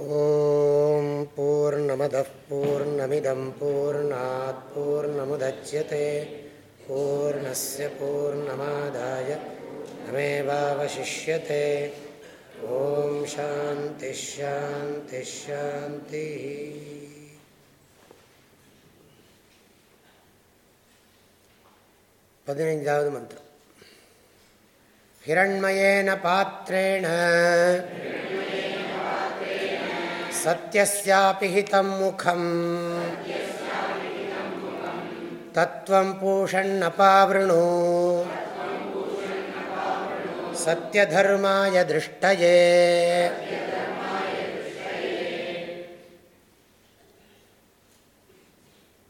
ॐ पूर्णमिद पूर्णमिदं पूर्ण पूर्णमुदच्यते। पूर्णस्य पूर्णमादाय नमेवावशिष्यते। ॐ शान्तिश्शान्तिश्शान्तिः पदिनञ्जावद् मन्त्रम्। हिरण्मयेन पात्रेण சத்யஸ்யாபி ஹிதம் முகம் தத்துவம் பூஷண்ணபாவணு சத்யதர்மாய திருஷ்டயே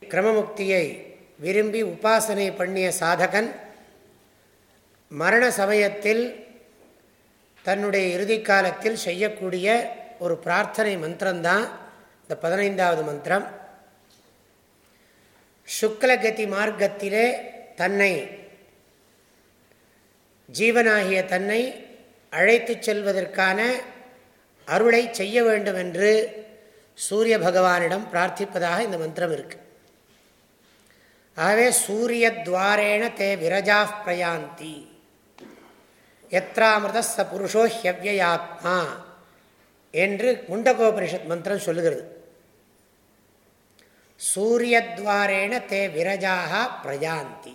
கிரமமுக்தியை விரும்பி உபாசனை பண்ணிய சாதகன் மரண சமயத்தில் தன்னுடைய இறுதி காலத்தில் செய்யக்கூடிய ஒரு பிரார்த்தனை மந்திரம்தான். இந்த பதினைந்தாவது மந்திரம். சுக்லகதி மார்க்கத்திலே தன்னை ஜீவனாகிய தன்னை அழைத்து செல்வதற்கான அருளை செய்ய வேண்டும் என்று சூரிய பகவானிடம் பிரார்த்திப்பதாக இந்த மந்திரம் இருக்கு. ஆகவே சூரிய துவாரேண தே விரஜா பிரயாந்தி. எத்ராமிருத ச புருஷோ ஹியவ்யாத்மா என்று முண்டகோபனிஷத் மந்திரம் சொல்லுகிறது. சூரியத்வாரேன தே விரஜாக பிரஜாந்தி.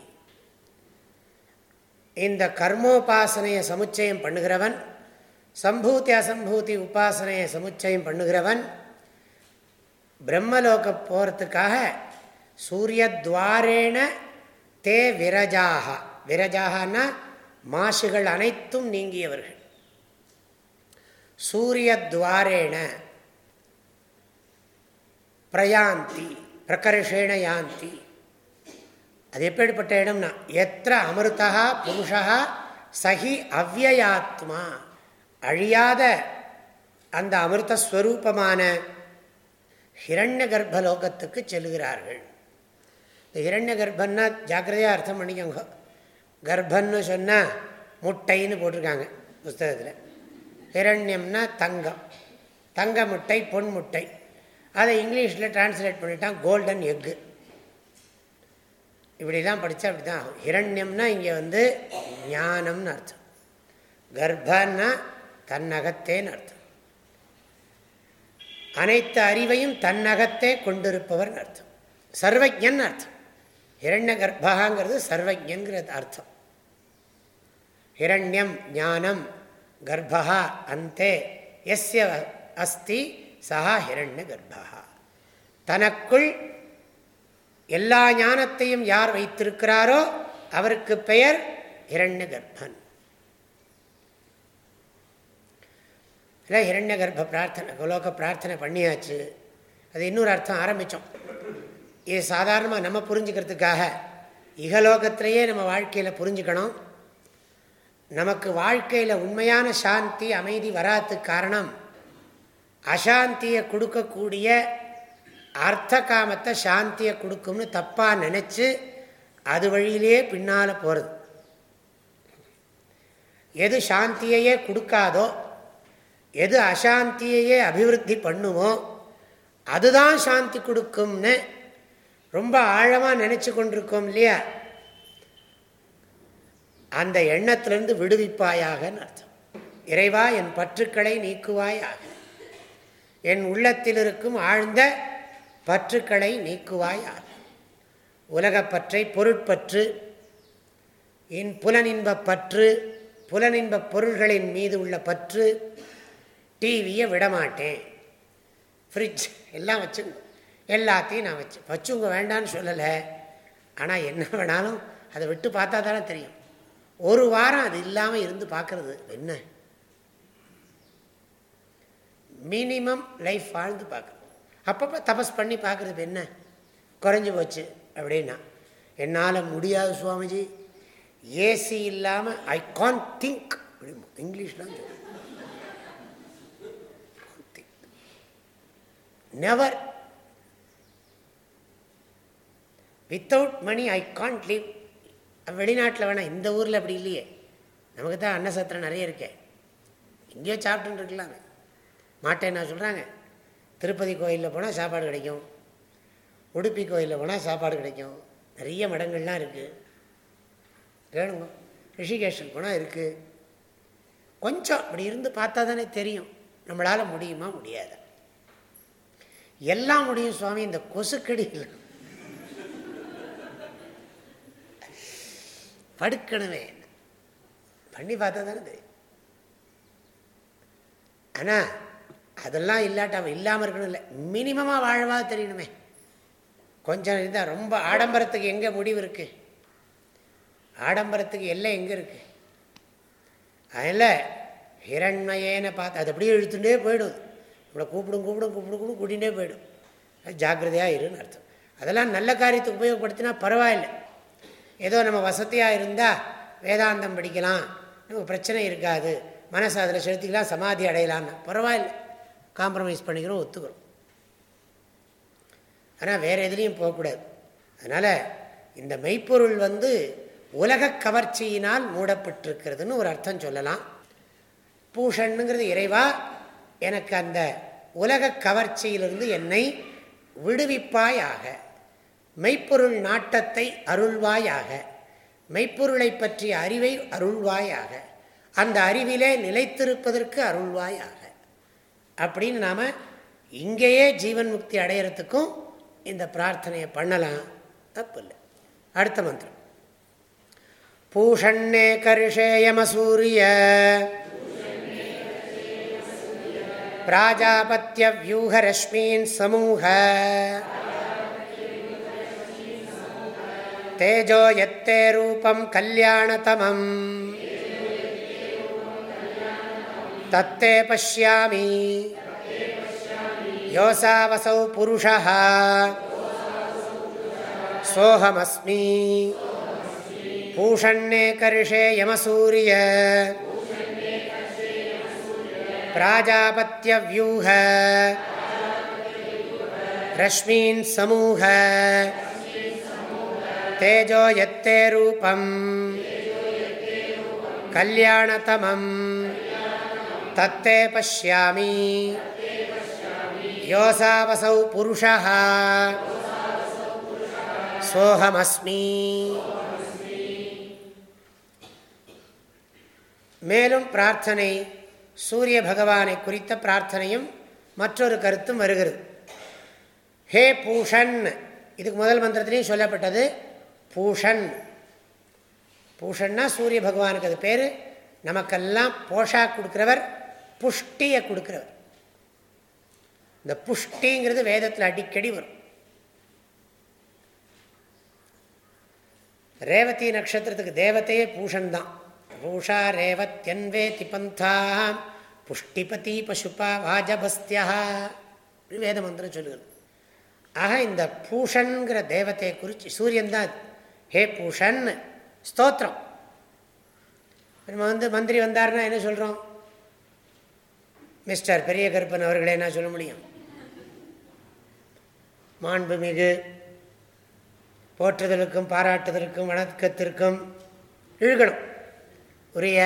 இந்த கர்மோபாசனையை சமுச்சயம் பண்ணுகிறவன் சம்பூத்தி அசம்பூத்தி உபாசனையை சமுச்சயம் பண்ணுகிறவன் பிரம்மலோக போகிறதுக்காக சூரியத்வாரேன தே விரஜாக விரஜாகனா மாசுகள் அனைத்தும் நீங்கியவர்கள். சூரியத்வாரேண பிரயாந்தி பிரகர்ஷேண யாந்தி. அது எப்படிப்பட்ட இடம்னா எத்த அமிர்தா புருஷா சகி அவ்வயாத்மா அழியாத அந்த அமிர்தஸ்வரூபமான ஹிரண்ய கர்ப்பலோகத்துக்கு செல்கிறார்கள். இந்த ஹிரண்ய கர்ப்பன்னா ஜாக்கிரதையாக அர்த்தம் பண்ணிக்கோங்க. கர்ப்பன்னு சொன்னால் முட்டைன்னு போட்டிருக்காங்க புஸ்தகத்தில். ஹிரண்யம்னா தங்கம். தங்க முட்டை பொன் முட்டை அதை இங்கிலீஷில் டிரான்ஸ்லேட் பண்ணிட்டான் கோல்டன் எக்கு இப்படிலாம் படித்தா அப்படி தான் ஆகும் ஹிரண்யம்னா இங்கே வந்து ஞானம்னு அர்த்தம். கர்ப்பன்னா தன்னகத்தேன்னு அர்த்தம். அனைத்து அறிவையும் தன்னகத்தே கொண்டிருப்பவர் அர்த்தம். சர்வஜன் அர்த்தம். ஹிரண்ய கர்ப்பாங்கிறது சர்வஜன்கிறது அர்த்தம். ஹிரண்யம் ஞானம் கர்ப்பா அந்தே. எஸ்ய அஸ்தி சஹா ஹிரண்ய கர்ப்பா தனக்குள் எல்லா ஞானத்தையும் யார் வைத்திருக்கிறாரோ அவருக்கு பெயர் ஹிரண்ய கர்ப்பன். இல்லை ஹிரண்ய கர்ப்ப பிரார்த்தனை குலோக பிரார்த்தனை பண்ணியாச்சு. அது இன்னொரு அர்த்தம் ஆரம்பித்தோம் இது சாதாரணமாக நம்ம புரிஞ்சுக்கிறதுக்காக இகலோகத்திலேயே நம்ம வாழ்க்கையில் புரிஞ்சுக்கணும். நமக்கு வாழ்க்கையில் உண்மையான சாந்தி அமைதி வராதுக்கு காரணம் அசாந்தியை கொடுக்கக்கூடிய அர்த்த காமத்தை சாந்தியை கொடுக்கும்னு தப்பாக நினச்சி அது வழியிலேயே பின்னால் போகிறது எது சாந்தியையே கொடுக்காதோ எது அசாந்தியையே அபிவிருத்தி பண்ணுமோ அதுதான் சாந்தி கொடுக்கும்னு ரொம்ப ஆழமாக நினச்சி கொண்டிருக்கோம் இல்லையா? அந்த எண்ணத்திலிருந்து விடுவிப்பாயாகன்னு அர்த்தம். இறைவா என் பற்றுக்களை நீக்குவாயாக. என் உள்ளத்தில் இருக்கும் ஆழ்ந்த பற்றுக்களை நீக்குவாயாக. உலகப்பற்றை பொருட்பற்று என் புலனின்ப பற்று புலனின்ப பொருள்களின் மீது உள்ள பற்று டிவியை விடமாட்டேன். ஃப்ரிட்ஜ் எல்லாம் வச்சுங்க. எல்லாத்தையும் நான் வச்சு வச்சுங்க வேண்டான்னு சொல்லலை. ஆனால் என்ன வேணாலும் அதை விட்டு பார்த்தா தானே தெரியும். ஒரு வாரம் அது இல்லாமல் இருந்து பார்க்கறது என்ன? மினிமம் லைஃப் வாழ்ந்து பார்க்குறது அப்பப்போ தபஸ் பண்ணி பார்க்குறது என்ன? குறைஞ்சி போச்சு அப்படின்னா என்னால் முடியாது சுவாமிஜி. ஏசி இல்லாமல் I can think இங்கிலீஷ்லாம் never without money I can't leave வெளிநாட்டில் வேணாம் இந்த ஊரில் அப்படி இல்லையே. நமக்கு தான் அன்னசத்திரம் நிறைய இருக்கே. எங்கேயோ சாப்பிட்டுன்னு இருக்கலாங்க மாட்டேன் நான் சொல்கிறாங்க திருப்பதி கோயிலில் போனால் சாப்பாடு கிடைக்கும். உடுப்பி கோயிலில் போனால் சாப்பாடு கிடைக்கும். நிறைய மடங்கள்லாம் இருக்குது வேணுங்க ரிஷிகேஷன் போனால் இருக்குது கொஞ்சம் அப்படி இருந்து பார்த்தா தானே தெரியும். நம்மளால் முடியுமா? முடியாது. எல்லாம் முடியும் சுவாமி இந்த கொசுக்கடி இல்லை படுக்கணுமே. பண்ணி பார்த்தா தானே தெரியும். ஆனால் அதெல்லாம் இல்லாட்ட அவன் இல்லாமல் இருக்கணும் இல்லை மினிமமாக வாழவா தெரியணுமே. கொஞ்சம் இருந்தால் ரொம்ப ஆடம்பரத்துக்கு எங்கே முடிவு இருக்குது ஆடம்பரத்துக்கு எல்லாம் எங்கே இருக்குது அதில் ஹிரண்மையேன பார்த்து அது அப்படியே இழுத்துட்டே போயிடும். நம்மளை கூப்பிடும் கூப்பிடும் கூப்பிடும் கூப்பிடும் கூட்டிகிட்டே போயிடும். ஜாக்கிரதையாக இருன்னு அர்த்தம். அதெல்லாம் நல்ல காரியத்துக்கு உபயோகப்படுத்தினா பரவாயில்லை. ஏதோ நம்ம வசதியாக இருந்தால் வேதாந்தம் படிக்கலாம். நமக்கு பிரச்சனை இருக்காது. மனசு அதில் செலுத்திக்கலாம் சமாதி அடையலான்னு பரவாயில்லை. காம்ப்ரமைஸ் பண்ணிக்கிறோம் ஒத்துக்கிறோம். ஆனால் வேறு எதுலேயும் போகக்கூடாது அதனால் இந்த மெய்ப்பொருள் வந்து உலக கவர்ச்சியினால் மூடப்பட்டிருக்கிறதுன்னு ஒரு அர்த்தம் சொல்லலாம். பூஷண்ணுங்கிறது இறைவா எனக்கு அந்த உலக கவர்ச்சியிலிருந்து என்னை விடுவிப்பாயாக. மெய்ப்பொருள் நாட்டத்தை அருள்வாயாக. மெய்ப்பொருளை பற்றிய அறிவை அருள்வாயாக. அந்த அறிவிலே நிலைத்திருப்பதற்கு அருள்வாயாக. அப்படின்னு நாம் இங்கேயே ஜீவன் முக்தி அடையிறதுக்கும் இந்த பிரார்த்தனையை பண்ணலாம். தப்பு இல்லை. அடுத்த மந்திரம். பூஷண்ணே கருஷேயம சூரிய பிராஜாபத்திய வியூகரஷ்மீன் சமூக. तेजो यत्ते रूपं कल्याणतमम्। तत्ते पश्यामि। योऽसावसौ पुरुषः। सोऽहमस्मि। पूषण्ये कर्षे यमसूर्य। प्राजापत्यव्यूह। रश्मीन् समूह। तेजो यत्ते रूपम् कल्याणतमम् तत्ते पश्यामि योऽसावसौ पुरुषः सोऽहमस्मि மேலும் பிரார்த்தனை சூரிய பகவானை குறித்த பிரார்த்தனையும் மற்றொரு கருத்தும் வருகிறது ஹே பூஷன் இதுக்கு முதல் மந்திரத்திலையும் சொல்லப்பட்டது பூஷன். பூஷன்னா சூரிய பகவானுக்கு அது பேர். நமக்கெல்லாம் போஷா கொடுக்குறவர் புஷ்டியை கொடுக்குறவர். இந்த புஷ்டிங்கிறது வேதத்தில் அடிக்கடி வரும். ரேவதி நட்சத்திரத்துக்கு தேவத்தையே பூஷன் தான் பூஷா ரேவத்யன்வே திபந்தாம் புஷ்டிபதி பசுபா வாஜபஸ்தியா. வேத மந்திரம் சொல்லுகிறது. ஆக இந்த பூஷன்கிற தேவத்தையை குறித்து சூரியன் தான் ஹே பூஷன் ஸ்தோத்திரம். நம்ம வந்து மந்திரி வந்தார்னா என்ன சொல்கிறோம் மிஸ்டர் பெரிய கருப்பன் அவர்களே என்ன சொல்ல முடியும்? மாண்புமிகு போற்றுதலுக்கும் பாராட்டுதலுக்கும் வணக்கத்திற்கும் இழுகணும். உரிய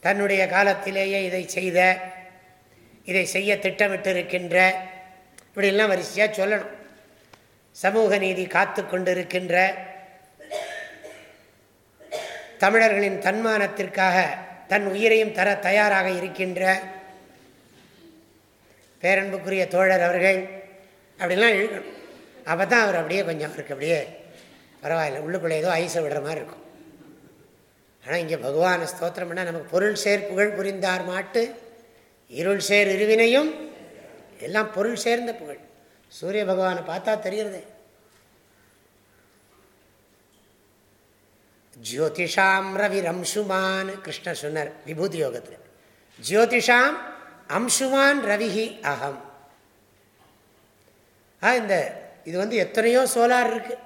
தன்னுடைய காலத்திலேயே இதை செய்த இதை செய்ய திட்டமிட்டு இருக்கின்ற இப்படிலாம் வரிசையாக சொல்லணும். சமூக நீதி காத்து கொண்டிருக்கின்ற தமிழர்களின் தன்மானத்திற்காக தன் உயிரையும் தர தயாராக இருக்கின்ற பேரன்புக்குரிய தோழர் அவர்கள் அப்படிலாம் இழுக்கணும் அப்போ தான் அவர் அப்படியே கொஞ்சம் அவருக்கு அப்படியே பரவாயில்ல உள்ளுக்குள்ளே ஏதோ ஐசை விடுற மாதிரி இருக்கும். ஆனால் இங்கே பகவான ஸ்தோத்திரம்னா நமக்கு பொருள் சேர் புகழ் புரிந்தார் மாட்டு இருள் சேர் இருவினையும் எல்லாம் பொருள் சேர்ந்த புகழ். சூரிய பகவானை பார்த்தா தெரிகிறது ஜோதிஷாம் ரவி ரம்சுமான் கிருஷ்ண சொன்னார் விபூதி யோகத்தில். ஜோதிஷாம் அம்சுமான் ரவிஹி அகம். ஆ இந்த இது வந்து எத்தனையோ சோலார் இருக்கு.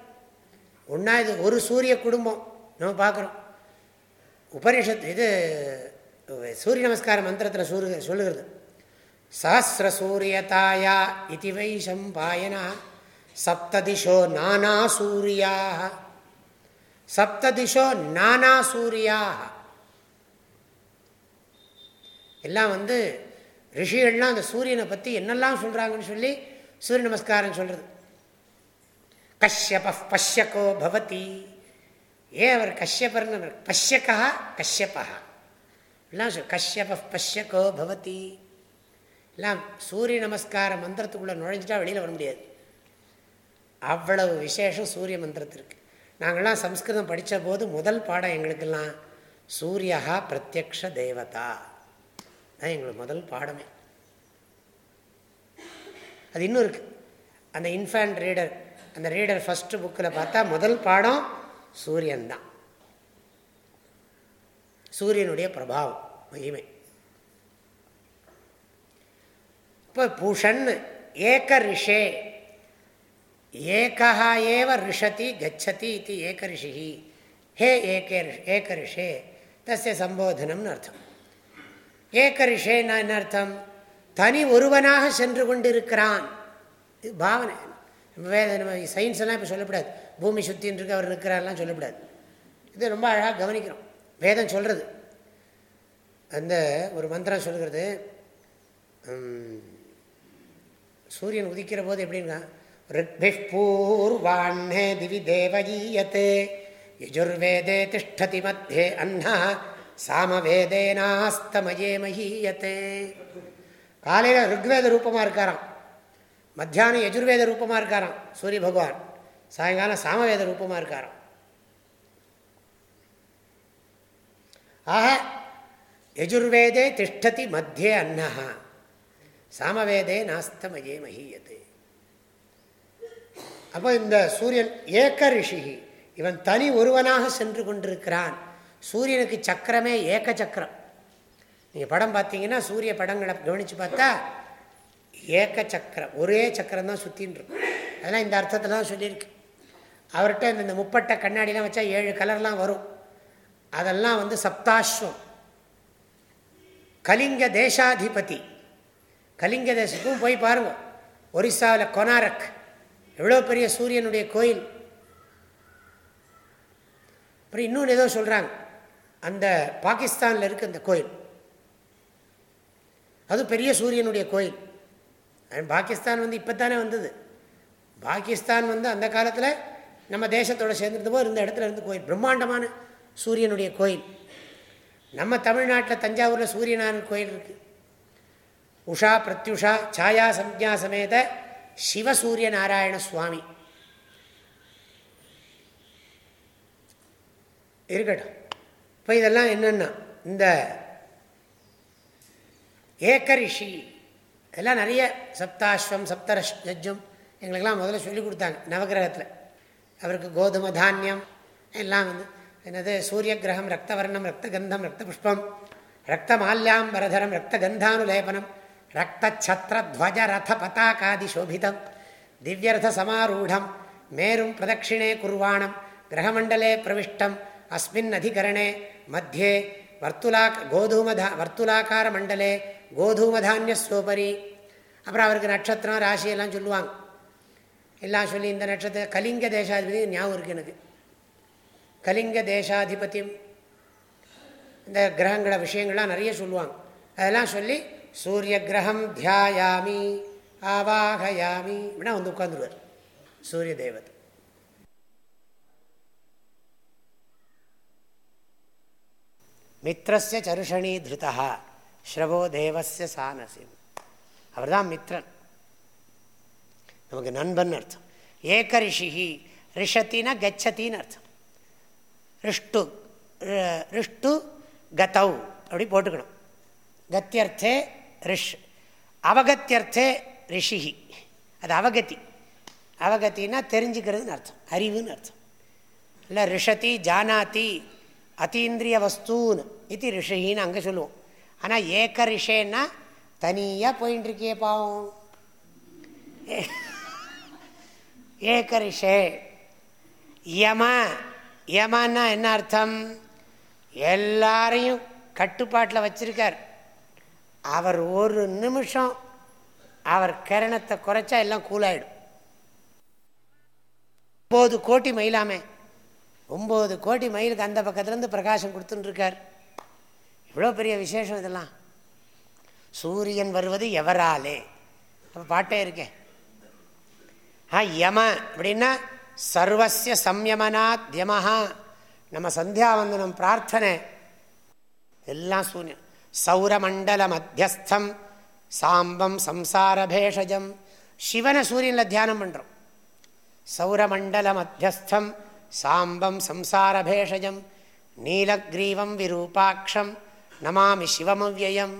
ஒன்றா இது ஒரு சூரிய குடும்பம். நம்ம பார்க்குறோம். உபனிஷத் இது சூரிய நமஸ்கார மந்திரத்தில் சூரிய சொல்லுகிறது. சஹசிரசூரியதாயா இது வை சம்பாயனா. சப்ததிஷோ நானா சூரியாக சப்ததிஷோ நானா சூரியாக எல்லாம் வந்து ரிஷிகள்லாம் அந்த சூரியனை பற்றி என்னெல்லாம் சொல்கிறாங்கன்னு சொல்லி சூரிய நமஸ்காரம் சொல்கிறது கஷ்யப பஷ்யகோ பவதி. ஏன் அவர் கஷ்யபர்னு பஷ்யக்கா கஷ்யப்பா எல்லாம் சொல் கஷ்யப பஷ்யகோ பவதி. எல்லாம் சூரிய நமஸ்கார மந்திரத்துக்குள்ளே நுழைஞ்சிட்டா வெளியில் வர முடியாது. அவ்வளவு விசேஷம் சூரிய மந்திரத்திற்கு. நாங்கள்லாம் சம்ஸ்கிருதம் படித்த போது முதல் பாடம் எங்களுக்கெல்லாம் சூரியகா பிரத்யக்ஷ தேவதா. தான் எங்களுக்கு முதல் பாடமே. அது இன்னும் இருக்குது அந்த இன்ஃபேண்ட் ரீடர் அந்த ரீடர் ஃபஸ்ட்டு புக்கில் பார்த்தா முதல் பாடம் சூரியன் தான் சூரியனுடைய பிரபாவம் மகிமை. இப்போ பூஷன் ஏக ரிஷே ஏகா ஏவ ரிஷதி கச்சதி இது ஏக ரிஷி ஹே ஏகே ஏக ரிஷே தஸ்ய சம்போதனம்னு அர்த்தம். ஏக ரிஷேனா என்ன அர்த்தம்? தனி ஒருவனாக சென்று கொண்டிருக்கிறான். இது பாவனை. வேத நம்ம சயின்ஸ் எல்லாம் இப்போ சொல்லக்கூடாது பூமி சுத்தின்னு இருக்கு அவர் நிற்கிறாரெல்லாம் சொல்லக்கூடாது இது ரொம்ப அழகாக கவனிக்கிறோம். வேதம் சொல்கிறது அந்த ஒரு மந்திரம் சொல்கிறது சூரியன் உதிக்கிற போது எப்படின்னா ரிக்பிஷ் பூர்வாண்ணே திவி தேவகீயத்தே யஜுர்வேதே திஷ்டதி மத்தியே அண்ணா சாமவேதேனாஸ்தமயே மகீயத்தே. காலையில் ருக்வேத ரூபமாக இருக்காராம். மத்தியானம் யஜுர்வேத ரூபமாக இருக்காராம் சூரிய பகவான். சாயங்காலம் சாமவேத ரூபமாக இருக்காராம். ஆக யஜுர்வேதே திஷ்டதி மத்தியே அன்னஹா சாமவேதே நாஸ்தமயே மகியது அப்போ இந்த சூரியன் ஏக்க ரிஷி இவன் தனி ஒருவனாக சென்று கொண்டிருக்கிறான். சூரியனுக்கு சக்கரமே ஏக்க சக்கரம். நீங்கள் படம் பார்த்தீங்கன்னா சூரிய படங்களை கவனித்து பார்த்தா ஏக்க சக்கரம் ஒரே சக்கரம் தான் சுற்றின்னு இருக்கும். அதெல்லாம் இந்த அர்த்தத்தில் தான் சொல்லியிருக்கு. அவர்கிட்ட இந்த முப்பட்ட கண்ணாடிலாம் வச்சா ஏழு கலர்லாம் வரும். அதெல்லாம் வந்து சப்தாஸ்வம். கலிங்க தேசாதிபதி. கலிங்க தேசத்துக்கும் போய் பாருங்கள் ஒரிசாவில் கொனாரக். எவ்வளோ பெரிய சூரியனுடைய கோயில். அப்புறம் இன்னொன்று ஏதோ சொல்கிறாங்க அந்த பாகிஸ்தானில் இருக்கு அந்த கோயில். அது பெரிய சூரியனுடைய கோயில். பாகிஸ்தான் வந்து இப்போ தானே வந்தது. பாகிஸ்தான் வந்து அந்த காலத்தில் நம்ம தேசத்தோட சேர்ந்துருந்தபோது இருந்த இடத்துல இருந்து கோயில். பிரம்மாண்டமான சூரியனுடைய கோயில். நம்ம தமிழ்நாட்டில் தஞ்சாவூரில் சூரியனான கோயில் இருக்குது உஷா பிரத்யுஷா சாயா சம்யா சமேத சிவசூரிய நாராயண சுவாமி இருக்கட்டும். இப்போ இதெல்லாம் என்னென்னா இந்த ஏக்கரிஷி இதெல்லாம் நிறைய சப்தாஸ்வம் சப்தரஜம் எங்களுக்கெல்லாம் முதல்ல சொல்லி கொடுத்தாங்க நவகிரகத்தில். அவருக்கு கோதுமை தானியம் எல்லாம் வந்து என்னது சூரிய கிரகம் ரத்தவர்ணம் ரக்தகந்தம் ரத்த புஷ்பம் ரத்த மால்யாம்பரதரம் ரக்த கந்தானுலேபனம் ரக்தச்சத்திரத்வஜ ரத பதாகாதி சோபிதம் திவ்யர்த்த சமாரூடம் மேரும் பிரதட்சிணே குர்வாணம் கிரகமண்டலே பிரவிஷ்டம் அஸ்மின் அதிகரணே மத்தியே வர்த்துலா கோதூமதா வர்த்துலாக்கார மண்டலே கோதூமதானியஸ்வோபரி அப்புறம் அவருக்கு நட்சத்திரம் ராசியெல்லாம் சொல்லுவாங்க. எல்லாம் சொல்லி இந்த நட்சத்திர கலிங்க தேசாதிபதி ஞாபகம் இருக்கு எனக்கு. கலிங்க தேசாதிபத்தியம். இந்த கிரகங்கள விஷயங்கள்லாம் நிறைய சொல்லுவாங்க. அதெல்லாம் சொல்லி சூரிய கிரகம் தியாயாமி ஆவாகயாமி அப்படின்னா வந்து உட்காந்துருவார் சூரிய தேவதை மித்திரஸ்ய சருஷணி திருதா ஸ்ரவோ தேவஸ்ய சானசிம். அவர் தான் மித்ரன். நமக்கு நண்பன் அர்த்தம். ஏக ரிஷிஹி ரிஷத்தின கச்சத்தின்னு அர்த்தம். ரிஷ்டு ரிஷ்டு கதௌ அப்படி போட்டுக்கணும். கத்தியர்த்தே ரிஷ். அவகத்தியர்த்தே ரிஷிகி அது அவகதி அவகத்தின்னா தெரிஞ்சுக்கிறதுன்னு அர்த்தம். அறிவுன்னு அர்த்தம். இல்லை ரிஷதி ஜானாதி அத்தீந்திரிய வஸ்தூன்னு. இது ரிஷின்னு அங்கே சொல்லுவோம். ஆனால் ஏக்க ரிஷேன்னா தனியாக போயின்னு இருக்கே பாவம் ஏக்க ரிஷே. யம யமான்னா என்ன அர்த்தம்? எல்லாரையும் கட்டுப்பாட்டில் வச்சிருக்கார். அவர் ஒரு நிமிஷம் அவர் கரணத்தை குறைச்சா எல்லாம் கூலாயிடும் ஒம்பது கோடி மயிலாமே. ஒம்பது கோடி மயிலுக்கு அந்த பக்கத்துலேருந்து பிரகாசம் கொடுத்துட்டுருக்கார். இவ்வளோ பெரிய விசேஷம் இதெல்லாம். சூரியன் வருவது எவராலே? அப்போ பாட்டே இருக்கேன் ஆ யம அப்படின்னா சர்வசிய சம்யமனாத் யமஹா. நம்ம சந்தியாவந்தனம் பிரார்த்தனை. எல்லாம் சூன்யம். சௌரமண்டல மத்தியஸ்தம் சாம்பம் சம்சாரபேஷஜம். சிவனை சூரியனில் தியானம் பண்ணுறோம் சௌரமண்டல மத்தியஸ்தம் சாம்பம் சம்சாரபேஷஜம். நீலக்ரீவம் விரூபாட்சம் நமாமி சிவமவ்யயம்.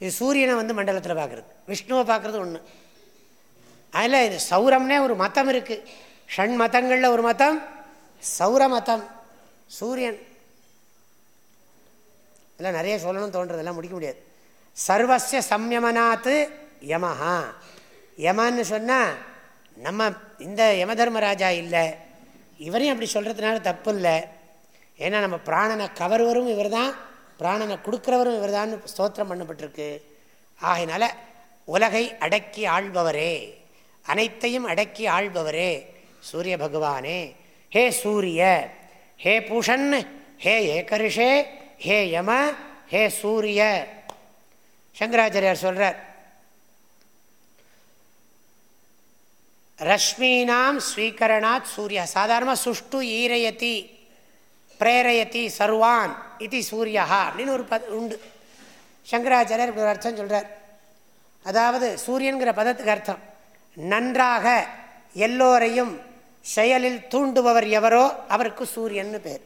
இது சூரியனை வந்து மண்டலத்தில் பார்க்குறது. விஷ்ணுவை பார்க்குறது ஒன்று அதில் இது சௌரம்னே ஒரு மதம் இருக்குது ஷண் மதங்களில் ஒரு மதம் சௌர மதம் சூரியன். இதெல்லாம் நிறைய சொல்லணும்னு தோன்றதெல்லாம் முடிக்க முடியாது. சர்வசிய சம்யமனாத்து யமஹா. யமான்னு சொன்னால் நம்ம இந்த யம தர்மராஜா இல்லை. இவரையும் அப்படி சொல்கிறதுனால தப்பு இல்லை ஏன்னா நம்ம பிராணனை கவர்வரும் இவர் தான் பிராணனை கொடுக்குறவரும் இவர் தான் ஸ்தோத்திரம் பண்ணப்பட்டிருக்கு. ஆகையினால உலகை அடக்கி ஆள்பவரே. அனைத்தையும் அடக்கி ஆள்பவரே சூரிய பகவானே. ஹே சூரிய ஹே பூஷன் ஹே ஏகரிஷே ஹே யம ஹே சூரிய. சங்கராச்சாரியார் சொல்றார் ரஷ்மீனாம் ஸ்வீகரணாத் சூரிய சாதாரணமாக சுஷ்டு ஈரயதி பிரேரயதி சர்வான் இது சூரியா அப்படின்னு ஒரு பத உண்டு. சங்கராச்சாரியர் இப்படி ஒரு அர்த்தம் சொல்கிறார் அதாவது சூரியன்கிற பதத்துக்கு அர்த்தம் நன்றாக எல்லோரையும் செயலில் தூண்டுபவர் எவரோ அவருக்கு சூரியன் பேர்.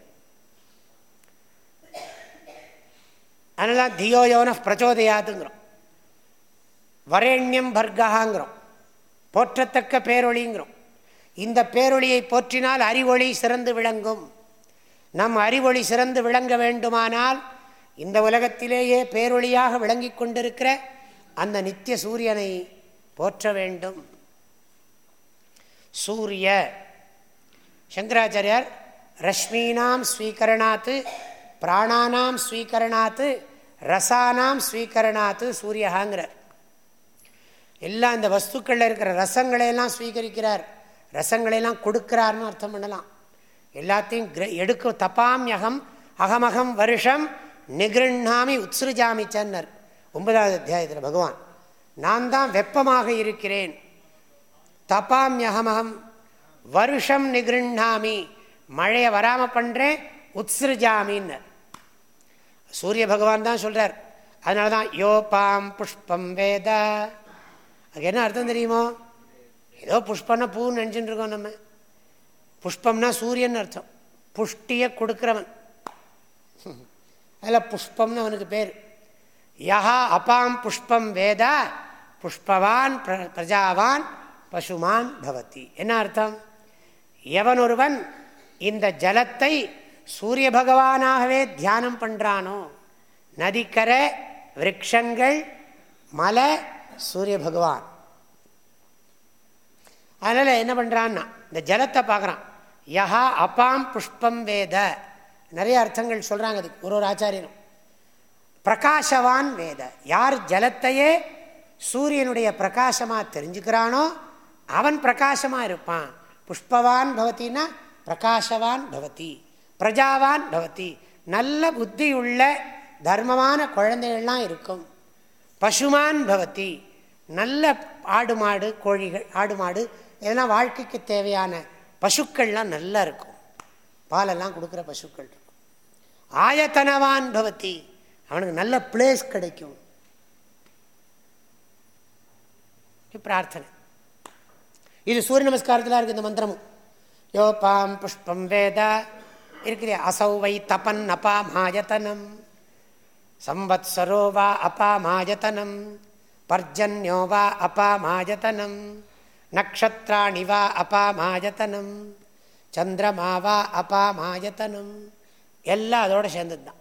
அதனால தியோயோன பிரச்சோதயாதுங்கிறோம் வரேண்யம் பர்கஹாங்கிறோம் போற்றத்தக்க பேரொழிங்கிறோம் இந்த பேரொழியை போற்றினால் அறிவொளி சிறந்து விளங்கும் நம் அறிவொளி சிறந்து விளங்க வேண்டுமானால் இந்த உலகத்திலேயே பேரொழியாக விளங்கி கொண்டிருக்கிற அந்த நித்திய சூரியனை போற்ற வேண்டும் சூரிய சங்கராச்சாரியார் ரஷ்மீனாம் ஸ்வீகரணாத்து பிராணானாம் ஸ்வீகரணாத்து ரசானாம் ஸ்வீகரணாத்து சூரியகாங்கிறார் எல்லாம் இந்த வஸ்துக்களில் இருக்கிற ரசங்களையெல்லாம் ஸ்வீகரிக்கிறார். ரசங்களையெல்லாம் கொடுக்கிறார்னு அர்த்தம் பண்ணலாம். எல்லாத்தையும் எடுக்க தப்பாம்யகம் அகமகம் வருஷம் நிகிருண்ணாமி உத்ஸ்ருஜாமி சன்னர் ஒன்பதாவது அத்தியாயத்தில் பகவான் நான் தான் வெப்பமாக இருக்கிறேன். தபாம்யகமகம் வருஷம் நிகிருண்ணாமி மழையை வராமல் பண்ணுறேன் உத்ஸ்ருஜாமின்னர். சூரிய பகவான் தான் சொல்கிறார் அதனால தான் யோபாம் புஷ்பம் வேத. அதுக்கு என்ன அர்த்தம் தெரியுமோ? ஏதோ புஷ்பம்னா பூன்னு நினச்சிட்டு இருக்கோம் நம்ம. புஷ்பம்னா சூரியன் அர்த்தம். புஷ்டியை கொடுக்குறவன். அதில் புஷ்பம்னு அவனுக்கு பேர். யஹா அப்பாம் புஷ்பம் வேத. புஷ்பவான் பிரஜாவான் பசுமான் பவதி. என்ன அர்த்தம்? எவன் ஒருவன் இந்த ஜலத்தை சூரிய பகவானாகவே தியானம் பண்ணுறானோ நதிக்கரை விரக்ஷங்கள் மலை சூரிய பகவான். அதனால் என்ன பண்ணுறான்னா இந்த ஜலத்தை பார்க்குறான். யஹா அப்பாம் புஷ்பம் வேத. நிறைய அர்த்தங்கள் சொல்கிறாங்க அதுக்கு ஒரு ஒரு ஆச்சாரியனும் பிரகாசவான் வேத. யார் ஜலத்தையே சூரியனுடைய பிரகாசமாக தெரிஞ்சுக்கிறானோ அவன் பிரகாசமாக இருப்பான். புஷ்பவான் பவத்தின்னா பிரகாசவான் பவதி. பிரஜாவான் பவதி. நல்ல புத்தி உள்ள தர்மமான குழந்தைகள்லாம் இருக்கும். பசுமான் பவதி. நல்ல ஆடு மாடு கோழிகள் ஆடு மாடு இதெல்லாம் வாழ்க்கைக்கு தேவையான பசுக்கள்லாம் நல்லா இருக்கும். பாலெல்லாம் கொடுக்குற பசுக்கள் இருக்கும். ஆயத்தனவான் பவதி. அவனுக்கு நல்ல பிளேஸ் கிடைக்கும். பிரார்த்தனை. இது சூரிய நமஸ்காரத்தில் இருக்கு இந்த மந்திரமும். யோபாம் புஷ்பம் வேத இருக்கிற அசௌ வை தபன் அபாமாயத்தனம் சம்வத்சரோ வா அபாமாயத்தனம் பர்ஜன்யோ வா அபாமாயத்தனம் நக்ஷத்ராணி வா அபாமாயத்தனம் சந்திரமா வா அபாமாயத்தனம் எல்லாம் அதோட சேர்ந்தது தான்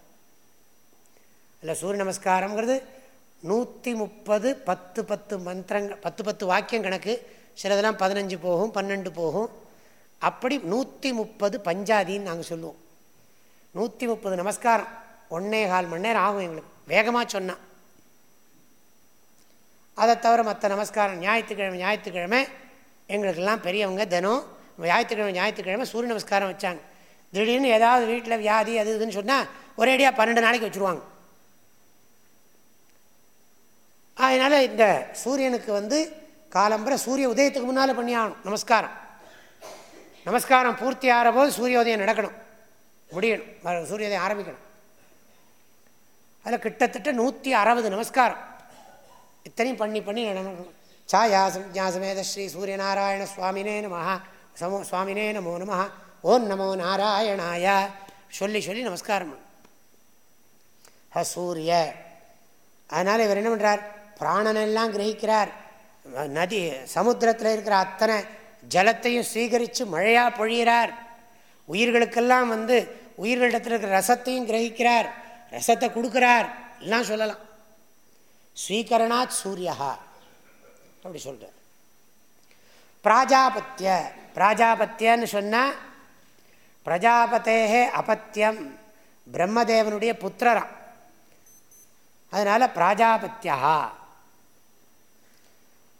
இல்லை சூரிய நமஸ்காரங்கிறது நூற்றி முப்பது பத்து பத்து மந்திரங்கள் பத்து பத்து வாக்கியம் கணக்கு. சிலதெல்லாம் பதினஞ்சு போகும் பன்னெண்டு போகும். அப்படி நூற்றி முப்பது பஞ்சாதின்னு நாங்கள் சொல்லுவோம். நூற்றி முப்பது நமஸ்காரம். ஒன்னே கால் மணி நேரம் ஆகும் எங்களுக்கு. வேகமாக சொன்னால் அதை தவிர மற்ற நமஸ்காரம் ஞாயிற்றுக்கிழமை ஞாயிற்றுக்கிழமை எங்களுக்கெல்லாம் பெரியவங்க தினம் ஞாயிற்றுக்கிழமை ஞாயிற்றுக்கிழமை சூரிய நமஸ்காரம் வச்சாங்க. திடீர்னு ஏதாவது வீட்டில் வியாதி அது இதுன்னு சொன்னால் ஒரேடியாக பன்னெண்டு நாளைக்கு வச்சுருவாங்க. அதனால் இந்த சூரியனுக்கு வந்து காலம்புற சூரிய உதயத்துக்கு முன்னால் பண்ணி ஆகணும் நமஸ்காரம். நமஸ்காரம் பூர்த்தி ஆகிற போது சூரியோதயம் நடக்கணும். முடியணும். சூரியோதயம் ஆரம்பிக்கணும். அதில் கிட்டத்தட்ட நூற்றி அறுபது நமஸ்காரம். இத்தனையும் பண்ணி பண்ணி நடக்கணும் சாயாசம் ஜாசமேத ஸ்ரீ சூரியநாராயண சுவாமினே நம சமோ சுவாமினே நமோ நம ஓம் நமோ நாராயணாய. சொல்லி சொல்லி நமஸ்காரம் ஹ சூரிய. அதனால் இவர் என்ன பண்ணுறார் பிராணனெல்லாம் கிரகிக்கிறார். நதி சமுத்திரத்தில் இருக்கிற அத்தனை ஜலத்தையும் ஸ்வீகரித்து மழையாக பொழிகிறார் உயிர்களுக்கெல்லாம் வந்து உயிர்களிடத்தில் இருக்கிற ரசத்தையும் கிரகிக்கிறார். ரசத்தை கொடுக்குறார் எல்லாம் சொல்லலாம். ஸ்வீகரணாத் சூரியா அப்படி சொல்கிறார் பிராஜாபத்திய பிராஜாபத்தியன்னு சொன்னால் பிரஜாபத்தேகே அபத்தியம் பிரம்மதேவனுடைய புத்திரராம். அதனால் பிராஜாபத்தியா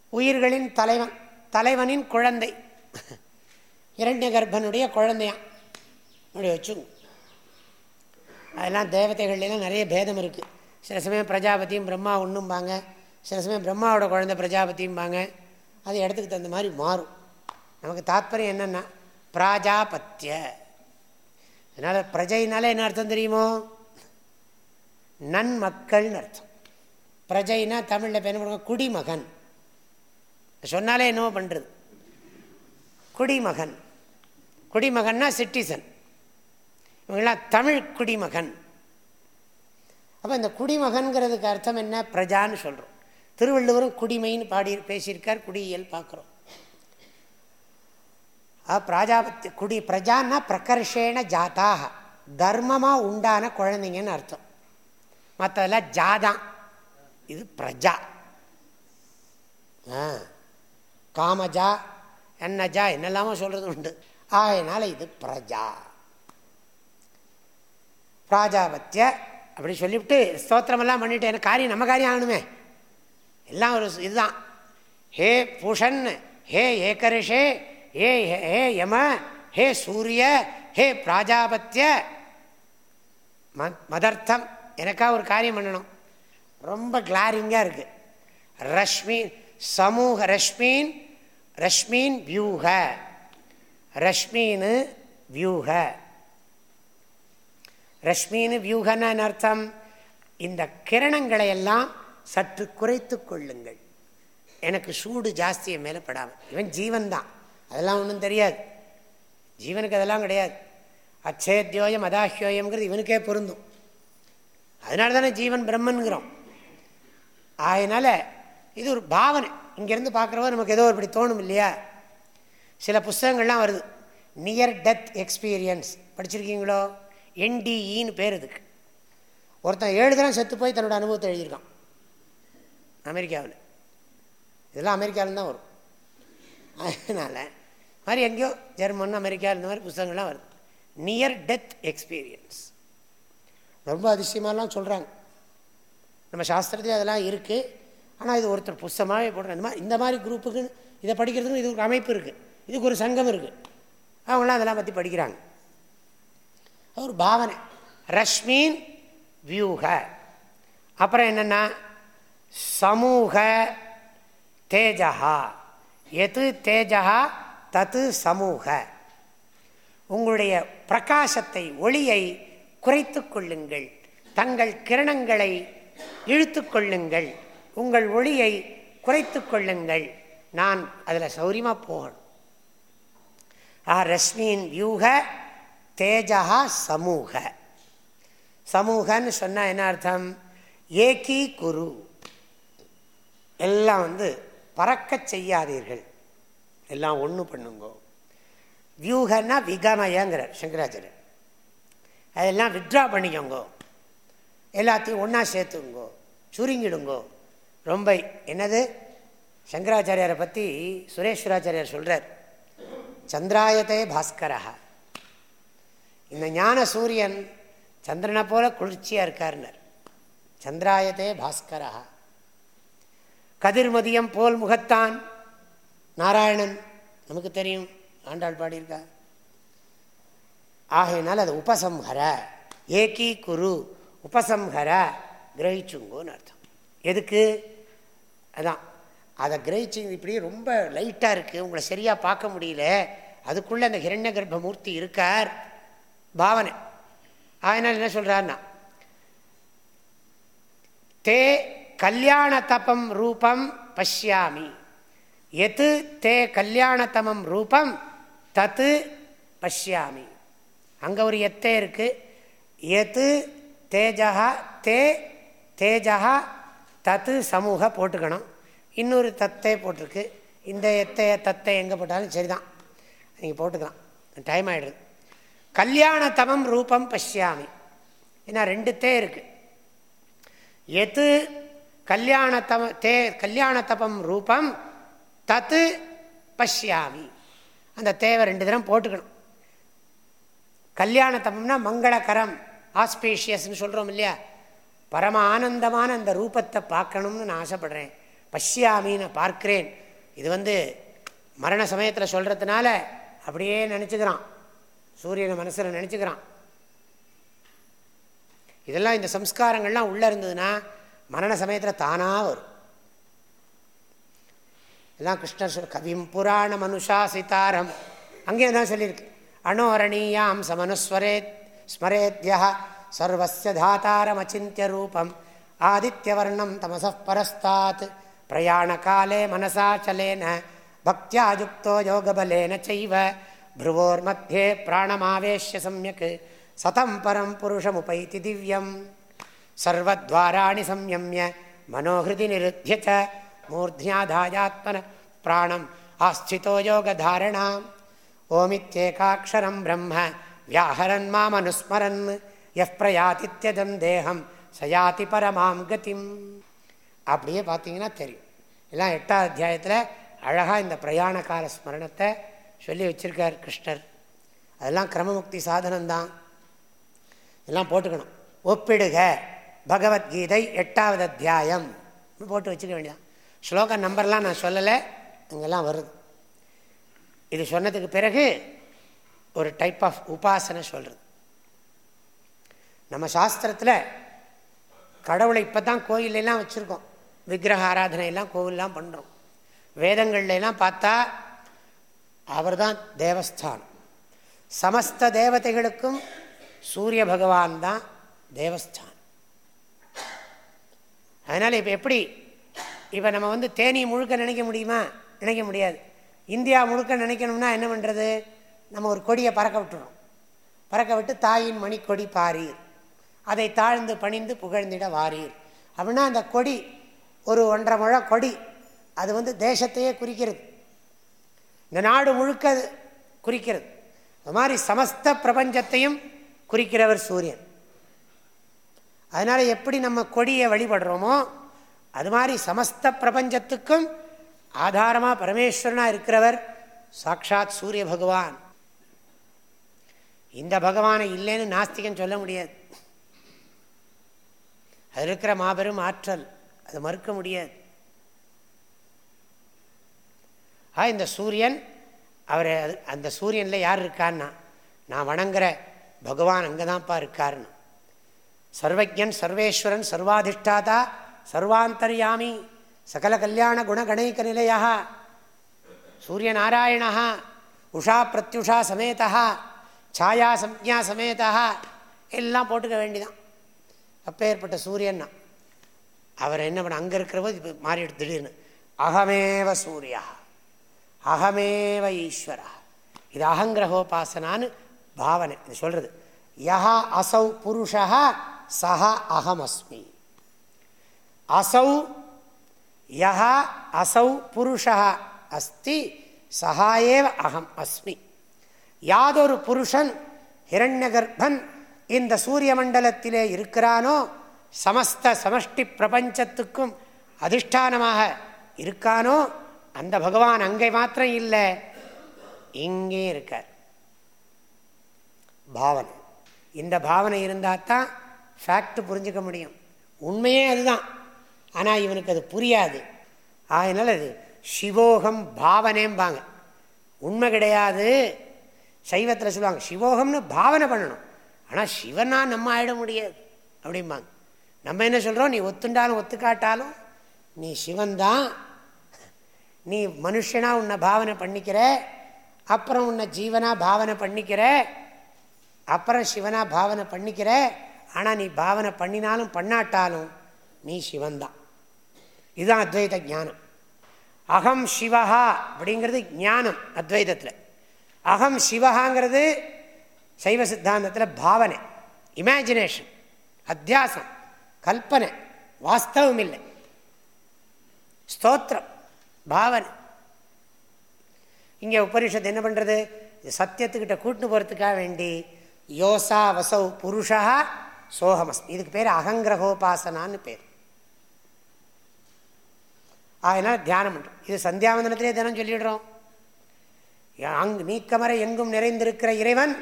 உயிர்களின் தலைவன் தலைவனின் குழந்தை. இரண்ய கர்ப்பனுடைய குழந்தையான் அப்படி வச்சுங்க அதெல்லாம் தேவதைகள்லாம் நிறைய பேதம் இருக்குது சில சமயம் பிரஜாபதியும் பிரம்மா ஒன்றும்பாங்க சில சமயம் பிரம்மாவோட குழந்தை பிரஜாபதியும்பாங்க. அது இடத்துக்கு தகுந்த மாதிரி மாறும். நமக்கு தாத்பரியம் என்னென்னா பிராஜாபத்திய அதனால் பிரஜைனால என்ன அர்த்தம் தெரியுமோ? நன்மக்கள்னு அர்த்தம். பிரஜைனா தமிழில் பேர் குடிமகன். சொன்னாலே என்னவோ பண்ணுறது குடிமகன். குடிமகன்னா சிட்டிசன். இவங்களாம் தமிழ் குடிமகன். அப்போ இந்த குடிமகன்கிறதுக்கு அர்த்தம் என்ன? பிரஜான்னு சொல்கிறோம் திருவள்ளுவரும் குடிமைன்னு பாடி பேசியிருக்கார் குடியியல் பார்க்குறோம். பிராஜாபத்தி குடி பிரஜான்னா பிரகர்ஷேன ஜாத்தாக தர்மமாக உண்டான குழந்தைங்கன்னு அர்த்தம். மற்றதெல்லாம் ஜாதான் இது பிரஜா. காமஜா என்னஜா என்னெல்லாமோ சொல்கிறது உண்டு. ஆகையினால இது பிரஜா. பிராஜாபத்திய அப்படி சொல்லிவிட்டு ஸ்தோத்திரமெல்லாம் பண்ணிவிட்டு எனக்கு காரியம் நம்ம காரியம் ஆகணுமே. எல்லாம் ஒரு இதுதான். ஹே பூஷன் ஹே ஏகரிஷே ஹே ஹே யம ஹே சூரிய ஹே பிராஜாபத்திய. மதர்த்தம் எனக்கா ஒரு காரியம் பண்ணணும். ரொம்ப கிளாரிங்காக இருக்குது ரஷ்மி சமூக ரஷ்மீன் ரஷ்மீன் வியூக. ரஷ்மீனு வியூக. ரஷ்மின்னு வியூகன்னு அர்த்தம்? இந்த கிரணங்களை எல்லாம் சற்று குறைத்து கொள்ளுங்கள். எனக்கு சூடு ஜாஸ்தியை மேலே படாமல் இவன் ஜீவன் தான் அதெல்லாம் ஒன்றும் தெரியாது. ஜீவனுக்கு அதெல்லாம் கிடையாது. அச்சேத்யோயம் அதாஹ்யோயம்ங்கிறது இவனுக்கே பொருந்தும். அதனால தானே ஜீவன் பிரம்மன்கிறோம் அதனால் இது ஒரு பாவனை. இங்கேருந்து பார்க்குறவோ நமக்கு ஏதோ இப்படி தோணும் இல்லையா? சில புஸ்தகங்கள்லாம் வருது. நியர் டெத் எக்ஸ்பீரியன்ஸ் படிச்சிருக்கீங்களோ? என்டிஇன்னு பேர் இதுக்கு. ஒருத்தன் ஏழு செத்து போய் தன்னோட அனுபவத்தை எழுதியிருக்கான். அமெரிக்காவில். இதெல்லாம் அமெரிக்காவில் தான் வரும். அதனால் மாதிரி எங்கேயோ ஜெர்மன் அமெரிக்கா இந்த மாதிரி புத்தகங்கள்லாம் வருது. நியர் டெத் எக்ஸ்பீரியன்ஸ் ரொம்ப அதிசயமாலாம் சொல்கிறாங்க நம்ம சாஸ்திரத்தையும் அதெல்லாம் இருக்குது ஆனால் இது ஒருத்தர் புஸ்தமாகவே போடுற இந்த மாதிரி இந்த மாதிரி குரூப்புக்கு இதை படிக்கிறதுக்கு இது ஒரு அமைப்பு இருக்குது இதுக்கு ஒரு சங்கம் இருக்குது அவங்களாம் அதெல்லாம் பற்றி படிக்கிறாங்க. ஒரு பாவனை. ரஷ்மீன் வியூக. அப்புறம் என்னென்னா சமூக தேஜகா எது தேஜகா தத்து சமூக. உங்களுடைய பிரகாசத்தை ஒளியை குறைத்து கொள்ளுங்கள். தங்கள் கிரணங்களை இழுத்து கொள்ளுங்கள். உங்கள் ஒளியை குறைத்து கொள்ளுங்கள். நான் அதில் சௌரியமாக போகணும். ஆ ரஷ்மியின் வியூக தேஜா சமூக. சமூகன்னு சொன்னால் என்ன அர்த்தம்? ஏகி குரு. எல்லாம் வந்து பறக்க செய்யாதீர்கள். எல்லாம் ஒன்று பண்ணுங்கோ. வியூகன்னா விகமயங்கிறார் சங்கராச்சாரியர். அதெல்லாம் வித்ரா பண்ணிக்கோங்கோ. எல்லாத்தையும் ஒன்றா சேர்த்துங்கோ. சுருங்கிடுங்கோ. ரொம்ப என்னது? சங்கராச்சாரியாரை பற்றி சுரேஸ்வராச்சாரியார் சொல்கிறார் சந்திராயத்தே பாஸ்கரா இந்த ஞான சூரியன் சந்திரனை போல குளிர்ச்சியாக இருக்கார்னர் சந்திராயத்தே பாஸ்கரா கதிர்மதியம் போல் முகத்தான். நாராயணன் நமக்கு தெரியும் ஆண்டாள் பாடியிருக்கா. ஆகையினால் அது உபசம்ஹர. ஏகி குரு உபசம்ஹர. கிரகிச்சுங்கோன்னு அர்த்தம். எதுக்கு? அதான். அதை கிரகிச்சு இப்படி ரொம்ப லைட்டாக இருக்குது உங்களை சரியாக பார்க்க முடியல. அதுக்குள்ளே அந்த ஹிரண்ய கர்ப்பமூர்த்தி இருக்கார். பாவனை. அதனால் என்ன சொல்கிறாருன்னா தே கல்யாண தபம் ரூபம் பஷ்யாமி. எது தே கல்யாணத்தமம் ரூபம் தத்து பஷ்யாமி. அங்கே ஒரு எத்தே இருக்குது எது தேஜா தே தேஜா தத்து சமூக போட்டுக்கணும். இன்னொரு தத்தை போட்டிருக்கு. இந்த எத்தைய தத்தை எங்கே போட்டாலும் சரிதான். நீங்கள் போட்டுக்கலாம். டைம் ஆகிடுது கல்யாணத்தமம் ரூபம் பஷ்யாமி. ஏன்னா ரெண்டு தே இருக்குது எது கல்யாணத்தம தே கல்யாணத்தபம் ரூபம் தத்து பஷ்யாமி. அந்த தேவை ரெண்டு தினம் போட்டுக்கணும். கல்யாணத்தமம்னா மங்களகரம் ஆஸ்பீஷியஸ்ன்னு சொல்கிறோம் இல்லையா? பரம ஆனந்தமான அந்த ரூபத்தை பார்க்கணும்னு நான் ஆசைப்படுறேன். பஷ்யாமின்னு பார்க்கிறேன். இது வந்து மரண சமயத்தில் சொல்கிறதுனால அப்படியே நினச்சிக்கிறான். சூரியனை மனசில் நினச்சிக்கிறான். இதெல்லாம் இந்த சம்ஸ்காரங்கள்லாம் உள்ளே இருந்ததுன்னா மரண சமயத்தில் தானாக வரும். எல்லாம் கிருஷ்ணர் சொல் கவிம் புராண மனுஷா சிதாரம். அங்கே தான் சொல்லியிருக்கு. அணோரணியாம் சமனுஸ்வரேத் ஸ்மரேத்யா சர்வசிய தாத்தாரமச்சிந்திய ரூபம் ஆதித்யவர்ணம் தமசः பரஸ்தாத் பிரயாணகாலே மனசாச்சலேன பக்தியா யுக்தோ யோகபலேன செய்வ பிருவோர்மத்தியே பிராணமாவேஷ்ய சமயக் சதம் பரம் புருஷமுபைத்தி திவ்யம் சர்வத்வாராணி சம்யமிய மனோஹிருதி நிருத்திய ச மூர்த்தியாதாயாத்மன பிராணம் ஆஸ்திதோ யோகதாரணாம் ஓமித்யேகாட்சரம் பிரம்ம வியாஹரன் மாமனுஸ்மரன் எஃப் தேகம் சயாதி பரமாம் கதிம். அப்படியே பார்த்தீங்கன்னா தெரியும். எல்லாம் எட்டாவது அத்தியாயத்தில் அழகாக இந்த பிரயாண கால ஸ்மரணத்தை சொல்லி வச்சிருக்கார் கிருஷ்ணர். அதெல்லாம் கிரமமுக்தி சாதனம்தான். எல்லாம் போட்டுக்கணும். ஒப்பிடுக பகவத்கீதை எட்டாவது அத்தியாயம். போட்டு வச்சுக்க வேண்டியதான் ஸ்லோக நம்பர்லாம் நான் சொல்லலை இங்கெல்லாம் வருது. இது சொன்னதுக்கு பிறகு ஒரு டைப் ஆஃப் உபாசனை சொல்கிறது நம்ம சாஸ்திரத்தில் கடவுளை இப்போ தான் கோயிலெல்லாம் வச்சுருக்கோம். விக்கிரக ஆராதனையெல்லாம் கோவிலெலாம் பண்ணுறோம் வேதங்கள்லாம் பார்த்தா அவர் தான் தேவஸ்தானம். சமஸ்த தேவதைகளுக்கும் சூரிய பகவான் தான் தேவஸ்தானம். அதனால் இப்போ எப்படி இப்போ நம்ம வந்து தேனி முழுக்க நினைக்க முடியுமா? நினைக்க முடியாது. இந்தியா முழுக்க நினைக்கணும்னா என்ன பண்ணுறது நம்ம ஒரு கொடியை பறக்க விட்டுறோம். பறக்க விட்டு தாயின் மணிக்கொடி பாரீர். அதை தாழ்ந்து பணிந்து புகழ்ந்திட வாரீர். அப்படின்னா அந்த கொடி ஒரு ஒன்றரை முழ கொடி அது வந்து தேசத்தையே குறிக்கிறது. இந்த நாடு முழுக்க குறிக்கிறது. அது மாதிரி சமஸ்த பிரபஞ்சத்தையும் குறிக்கிறவர் சூரியன். அதனால் எப்படி நம்ம கொடியை வழிபடுறோமோ அது மாதிரி சமஸ்த பிரபஞ்சத்துக்கும் ஆதாரமாக பரமேஸ்வரனாக இருக்கிறவர் சாட்சாத் சூரிய பகவான். இந்த பகவானை இல்லைன்னு நாஸ்திகன் சொல்ல முடியாது. அது இருக்கிற மாபெரும் ஆற்றல் அது மறுக்க முடியாது. ஆ இந்த சூரியன் அவர் அந்த சூரியனில் யார் இருக்கான்னா நான் வணங்குற பகவான் அங்கே தான்ப்பா இருக்காருன்னு. சர்வஜன் சர்வேஸ்வரன் சர்வாதிஷ்டாதா சர்வாந்தர்யாமி சகல கல்யாண குணகணைக்க நிலையா சூரிய நாராயணா உஷா பிரத்யுஷா சமேதா சாயா சம்யா சமேதா எல்லாம் போட்டுக்க வேண்டிதான். அப்பேற்பட்ட சூரியன்னா. அவர் என்ன பண்ண அங்கே இருக்கிற போது இப்போ மாறிடு திடீர்னு அகமேவ சூர்யா அகமேவ ஈஸ்வரா இது அகங்கிரகோபாசனான்னு பாவனை. இது சொல்கிறது யஹா அசௌ புருஷா சஹ அகமஸ்மி. அசௌ யஹா அசௌ புருஷா அஸ்தி சஹாயேவ அகம் அஸ்மி. யாதொரு புருஷன் ஹிரண்யகர்ப்பன் இந்த சூரிய மண்டலத்திலே இருக்கிறானோ சமஸ்த சமஷ்டி பிரபஞ்சத்துக்கும் அதிஷ்டானமாக இருக்கானோ அந்த பகவான் அங்கே மாத்திரம் இல்லை. இங்கே இருக்கார். பாவனை. இந்த பாவனை இருந்தால் தான் ஃபேக்ட் புரிஞ்சுக்க முடியும். உண்மையே அதுதான். ஆனால் இவனுக்கு அது புரியாது. அதனால் அது சிவோகம் பாவனேம்பாங்க. உண்மை கிடையாது. சைவத்தில் சொல்லுவாங்க சிவோகம்னு பாவனை பண்ணணும். ஆனால் சிவனா நம்ம ஆயிட முடியாது. அப்படிம்பாங்க. நம்ம என்ன சொல்கிறோம் நீ ஒத்துண்டாலும் ஒத்துக்காட்டாலும் நீ சிவன்தான் நீ மனுஷனா உன்னை பாவனை பண்ணிக்கிற. அப்புறம் உன்னை ஜீவனா பாவனை பண்ணிக்கிற. அப்புறம் சிவனா பாவனை பண்ணிக்கிற. ஆனால் நீ பாவனை பண்ணினாலும் பண்ணாட்டாலும் நீ சிவன்தான் இதுதான் அத்வைத ஞானம். அகம் சிவஹா அப்படிங்கிறது ஞானம் அத்வைதத்தில். அகம் சிவஹாங்கிறது சைவ சித்தாந்தத்தில் பாவனை இமேஜினேஷன் அத்தியாசம் கல்பனை வாஸ்தவம் இல்லை ஸ்தோத்திரம் பாவனை. இங்கே உபனிஷத்து என்ன பண்ணுறது சத்தியத்துக்கிட்ட கூட்டு போகிறதுக்காக வேண்டி யோசா வசௌ புருஷா சோகமஸ் இதுக்கு பேர் அகங்கிரகோபாசனான்னு பேர். அதனால் தியானம் பண்ணுறோம் இது சந்தியாவந்தனத்திலே தினம் சொல்லிடுறோம். அங் நீக்கமர எங்கும் நிறைந்திருக்கிற இறைவன்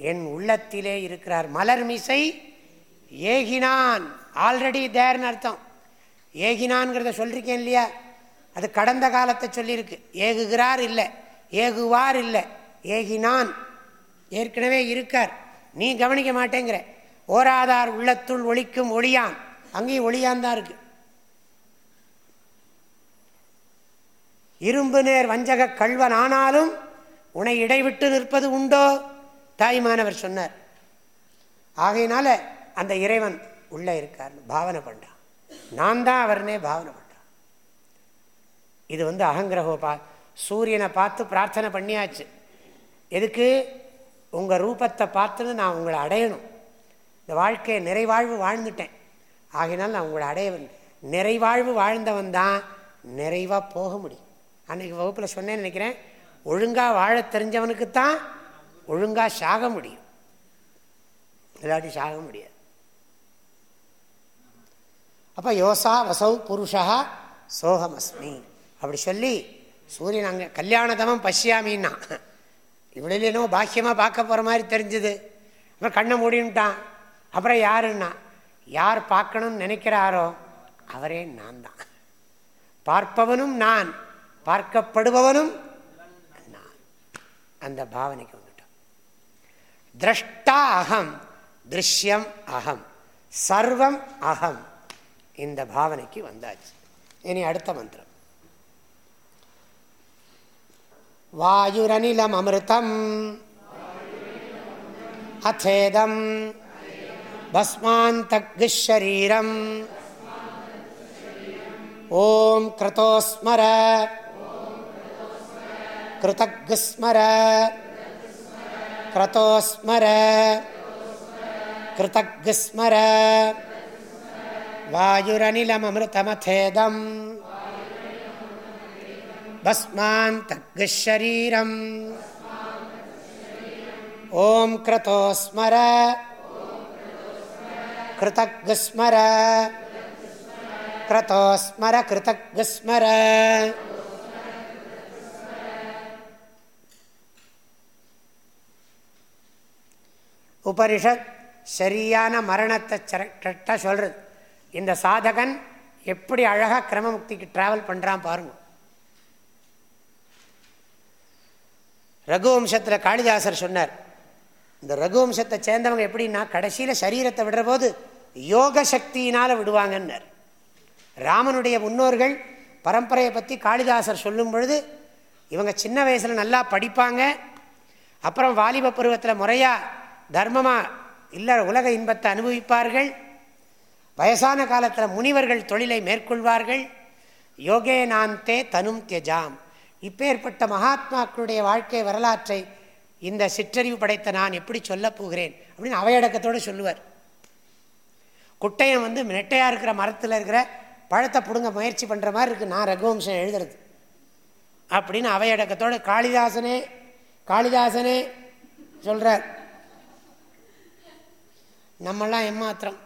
என் உள்ளத்திலே இருக்கிறார். மலர் மிசை ஏகினான் ஆல்ரெடி தேர்னு அர்த்தம். ஏகினான்ங்கிறத சொல்லியிருக்கேன் இல்லையா? அது கடந்த காலத்தை சொல்லியிருக்கு. ஏகுகிறார் இல்லை. ஏகுவார் இல்லை. ஏகினான். ஏற்கனவே இருக்கார். நீ கவனிக்க மாட்டேங்கிற. ஓராதார் உள்ளத்துள் ஒழிக்கும் ஒளியான். அங்கேயும் ஒளியான் தான் இருக்கு. இரும்பு நேர் வஞ்சக கல்வன் ஆனாலும் உன்னை இடைவிட்டு நிற்பது உண்டோ? தாய்மானவர் சொன்னார். ஆகையினால அந்த இறைவன் உள்ளே இருக்கார். பாவனை பண்ணுறான் நான் தான் அவர்னே பாவனை பண்ணுறான் இது வந்து அகங்கிரகோபா சூரியனை பார்த்து பிரார்த்தனை பண்ணியாச்சு. எதுக்கு? உங்கள் ரூபத்தை பார்த்துன்னு நான் உங்களை அடையணும். இந்த வாழ்க்கையை நிறைவாழ்வு வாழ்ந்துட்டேன். ஆகினால் நான் உங்களை அடைய நிறைவாழ்வு வாழ்ந்தவன் தான் நிறைவாக போக முடியும். அன்றைக்கி வகுப்பில் சொன்னேன்னு நினைக்கிறேன். ஒழுங்காக வாழ தெரிஞ்சவனுக்கு தான் ஒழுங்காக சாக முடியும். இல்லாட்டி சாக முடியாது. அப்போ யோசா வசௌ புருஷா சோகமஸ்மி. அப்படி சொல்லி சூரியன் அங்கே கல்யாணதமம் பசியாமின்னா. இவ்வளோ என்னமோ பாக்கியமாக பார்க்க போகிற மாதிரி தெரிஞ்சுது. அப்புறம் கண்ணை மூடின்ட்டான். அப்புறம் யாருன்னா? யார் பார்க்கணும்னு நினைக்கிறாரோ அவரே நான் தான். பார்ப்பவனும் நான். பார்க்கப்படுபவனும் நான். அந்த பாவனைக்கு திரஷ்டா அகம் திருஷ்யம் அகம் சர்வம் அகம் இந்த பாவனைக்கு வந்தாச்சு. இனி அடுத்த மந்திரம். வாயுரனிலம் அமிர்தம் அச்சேதம் பஸ்மாந்தக்ஷரீரம். ஓம் கிருதோஸ்மர கிருதக்ஸ்மர क्रतोस्मर कृतग्स्मर वायुरनिलमृतमथेदं भस्मान्तग्शरीरम् ॐ क्रतोस्मर कृतग्स्मर क्रतोस्मर कृतग्स्मर உபனிஷத் சரியான மரணத்தை கரெக்டாக சொல்கிறது இந்த சாதகன் எப்படி அழகாக கிரமமுக்திக்கு ட்ராவல் பண்ணுறான் பாருங்க. ரகுவம்சத்தில் காளிதாசர் சொன்னார் இந்த ரகுவம்சத்தை சேர்ந்தவங்க எப்படின்னா கடைசியில் சரீரத்தை விடுற போது யோக சக்தியினால் விடுவாங்கன்னார். ராமனுடைய முன்னோர்கள் பரம்பரையை பற்றி காளிதாசர் சொல்லும் பொழுது இவங்க சின்ன வயசில் நல்லா படிப்பாங்க அப்புறம் வாலிப பருவத்தில் முறையாக தர்மமாக இல்லை உலக இன்பத்தை அனுபவிப்பார்கள். வயசான காலத்தில் முனிவர்கள் தொழிலை மேற்கொள்வார்கள். யோகே நாந்தே தனும் தியஜாம். இப்பேற்பட்ட மகாத்மாக்களுடைய வாழ்க்கை வரலாற்றை இந்த சிற்றறிவு படைத்த நான் எப்படி சொல்ல போகிறேன் அப்படின்னு அவையடக்கத்தோடு சொல்லுவார். குட்டையம் வந்து நெட்டையாக இருக்கிற மரத்தில் இருக்கிற பழத்தை பிடுங்க முயற்சி பண்ணுற மாதிரி இருக்குது நான் ரகுவம்சம் எழுதுறது. அப்படின்னு அவையடக்கத்தோடு காளிதாசனே காளிதாசனே சொல்கிறார் நம்மெல்லாம் எம்மாத்திரம்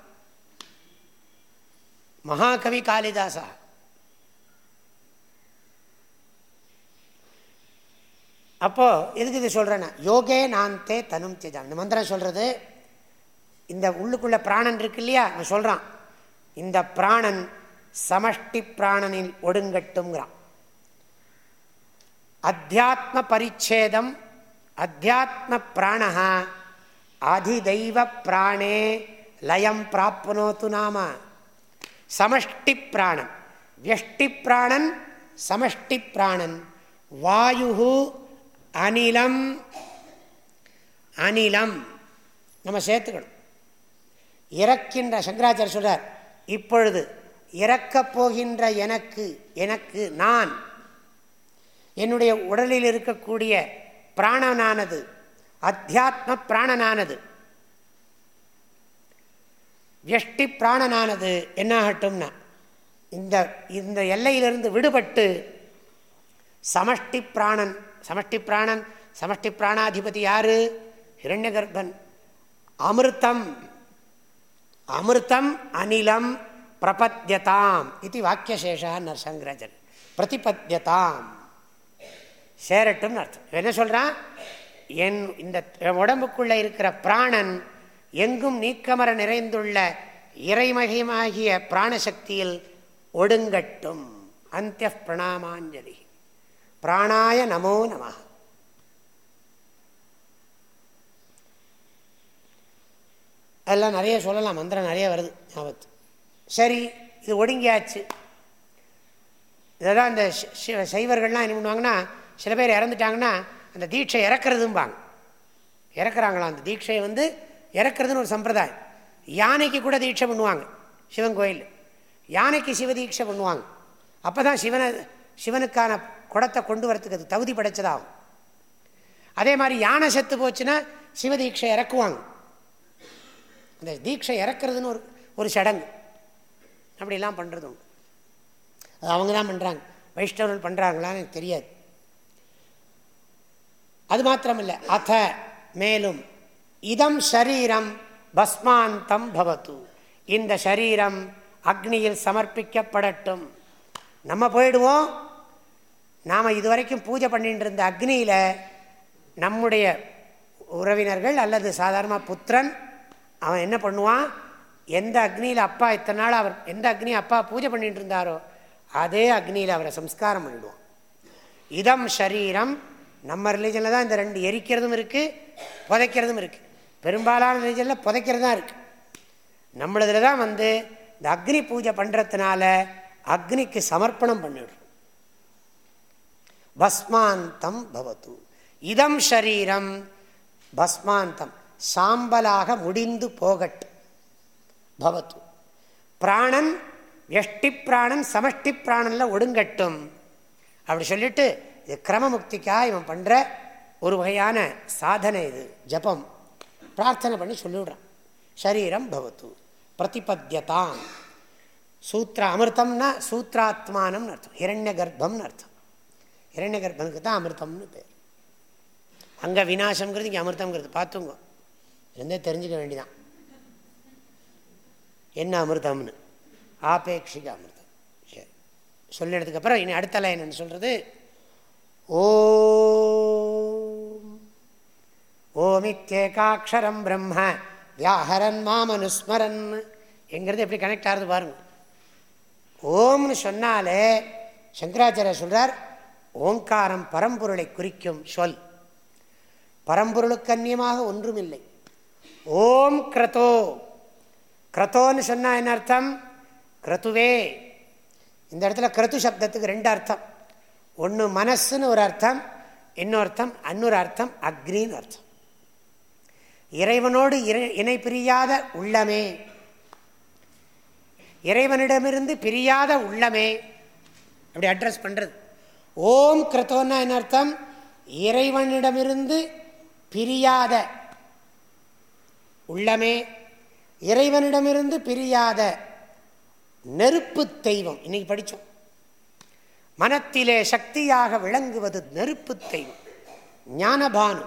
மகாகவி காளிதாசா. அப்போ எதுக்கு இது சொல்கிறேன்னா யோகே நான் தே தனும் தேஜா இந்த மந்திரம் சொல்கிறது இந்த உள்ளுக்குள்ள பிராணன் இருக்கு இல்லையா நான் சொல்கிறான் இந்த பிராணன் சமஷ்டி பிராணனில் ஒடுங்கட்டுங்கிறான் அத்தியாத்ம பரிச்சேதம் அத்தியாத்ம பிராணஹா அதிதெய்வ பிராணே லயம் பிராப்னோத்து நாம. சமஷ்டி பிராணம். வியஷ்டி பிராணன் சமஷ்டி பிராணன். வாயு அனிலம் அனிலம். நம்ம சேர்த்துக்கணும். இறக்கின்ற சங்கராச்சாரிய சொல்றார் இப்பொழுது இறக்கப் போகின்ற எனக்கு எனக்கு நான் என்னுடைய உடலில் இருக்கக்கூடிய பிராணனானது அத்தியாத்ம பிராணனானது வியஷ்டி பிராணனானது என்னாகட்டும்னா இந்த இந்த எல்லையிலிருந்து விடுபட்டு சமஷ்டி பிராணன் சமஷ்டி பிராணன் சமஷ்டி பிராணாதிபதி யாரு? ஹிரண்ய கர்ப்பன் அமிர்தம் அமிர்தம் அனிலம் பிரபத்தியதாம் இது வாக்கியசேஷா சங்கராஜன் பிரதிபத்தியதாம். சேரட்டும் அர்த்தம். என்ன சொல்கிறான் என் இந்த உடம்புக்குள்ள இருக்கிற பிராணன் எங்கும் நீக்கமர நிறைந்துள்ள இறைமகிமாகிய பிராணசக்தியில் ஒடுங்கட்டும். அந்திய பிரணாமாஞ்சலி. பிராணாய நமோ நம. அதெல்லாம் நிறைய சொல்லலாம். மந்திரம் நிறைய வருது. ஞாபகத்து. சரி இது ஒடுங்கியாச்சு. இதெல்லாம் இந்த சைவர்கள்லாம் என்ன பண்ணுவாங்கன்னா சில பேர் இறந்துட்டாங்கன்னா அந்த தீட்சை இறக்குறதும்பாங்க. இறக்குறாங்களாம். அந்த தீட்சையை வந்து இறக்குறதுன்னு ஒரு சம்பிரதாயம். யானைக்கு கூட தீட்சை பண்ணுவாங்க சிவன் கோயில் யானைக்கு சிவ தீட்சை பண்ணுவாங்க. அப்போ தான் சிவனை சிவனுக்கான குடத்தை கொண்டு வரத்துக்கு அது தகுதி படைச்சதாகும். அதே மாதிரி யானை செத்து போச்சுன்னா சிவதீட்சை இறக்குவாங்க. அந்த தீட்சை இறக்குறதுன்னு ஒரு ஒரு சடங்கு. அப்படிலாம் பண்ணுறது உண்டு. அது அவங்க தான் பண்ணுறாங்க வைஷ்ணவர்கள் பண்ணுறாங்களான்னு எனக்கு தெரியாது. அது மாத்திரமில்லை. அத மேலும் இதம் ஷரீரம் பஸ்மாந்தம் பவத்து இந்த சரீரம் அக்னியில் சமர்ப்பிக்கப்படட்டும். நம்ம போயிடுவோம். நாம் இதுவரைக்கும் பூஜை பண்ணிட்டு இருந்த அக்னியில் நம்முடைய உறவினர்கள் அல்லது சாதாரணமாக புத்திரன் அவன் என்ன பண்ணுவான்? எந்த அக்னியில் அப்பா இத்தனை நாள் அவர் எந்த அக்னியை அப்பா பூஜை பண்ணிட்டு இருந்தாரோ அதே அக்னியில் அவரை சம்ஸ்காரம் பண்ணிடுவான். இதம் ஷரீரம் நம்ம ரிலீஜனில் தான் இந்த ரெண்டு எரிக்கிறதும் இருக்குது புதைக்கிறதும் இருக்குது பெரும்பாலான ரிலீஜனில் புதைக்கிறது தான் இருக்குது நம்மளதில் தான் வந்து இந்த அக்னி பூஜை பண்ணுறதுனால அக்னிக்கு சமர்ப்பணம் பண்ணிவிடும் பஸ்மாந்தம் பவத்து. இதம் ஷரீரம் பஸ்மாந்தம். சாம்பலாக முடிந்து போகட்டு பவத்து. பிராணன் எஷ்டி பிராணன் சமஷ்டி பிராணனில் ஒடுங்கட்டும். அப்படி சொல்லிட்டு இது கிரமமுக்திக்காக இவன் பண்ணுற ஒரு வகையான சாதனை இது. ஜபம். பிரார்த்தனை பண்ணி சொல்லிவிடுறான். ஷரீரம் பவத்து. பிரதிபத்தியதாம். சூத்திர அமிர்தம்னா சூத்ராத்மானம்னு அர்த்தம். ஹிரண்ய கர்ப்பம்னு அர்த்தம். ஹிரண்ய கர்ப்பனுக்கு தான் அமிர்தம்னு பேர். அங்கே விநாசம்ங்கிறது இங்கே அமிர்தம்ங்கிறது. பார்த்துங்க. இருந்தே தெரிஞ்சுக்க வேண்டிதான். என்ன அமிர்தம்னு? ஆபேட்சிக அமிர்தம். சரி. சொல்லினதுக்கப்புறம் இனி அடுத்த லைன் என்ன சொல்கிறது ஓம். ஓமித்யேகாட்சரம் பிரம்ம. வியாஹரன் மாமனுஸ்மரன். எங்கிறது எப்படி கனெக்ட் ஆகுது பாருங்க. ஓம்னு சொன்னாலே சங்கராச்சாரிய சொல்கிறார் ஓங்காரம் பரம்பொருளை குறிக்கும் சொல். பரம்பொருளுக்கு அந்நியமாக ஒன்றுமில்லை. ஓம் கிரதோ. கிரதோன்னு சொன்னால் என்ன அர்த்தம்? கிரதுவே. இந்த இடத்துல கிரது சப்தத்துக்கு ரெண்டு அர்த்தம். ஒன்று மனசுன்னு ஒரு அர்த்தம் இன்னொருத்தம் அன்னொரு அர்த்தம் அக்னின்னு அர்த்தம். இறைவனோடு இணை பிரியாத உள்ளமே. இறைவனிடமிருந்து பிரியாத உள்ளமே. அப்படி அட்ரஸ் பண்ணுறது ஓம் கிருத்தோன்னா என்ன அர்த்தம்? இறைவனிடமிருந்து பிரியாத உள்ளமே. இறைவனிடமிருந்து பிரியாத நெருப்பு தெய்வம். இன்னைக்கு படித்தோம் மனத்திலே சக்தியாக விளங்குவது நெருப்பு தெய்வம் ஞானபானு.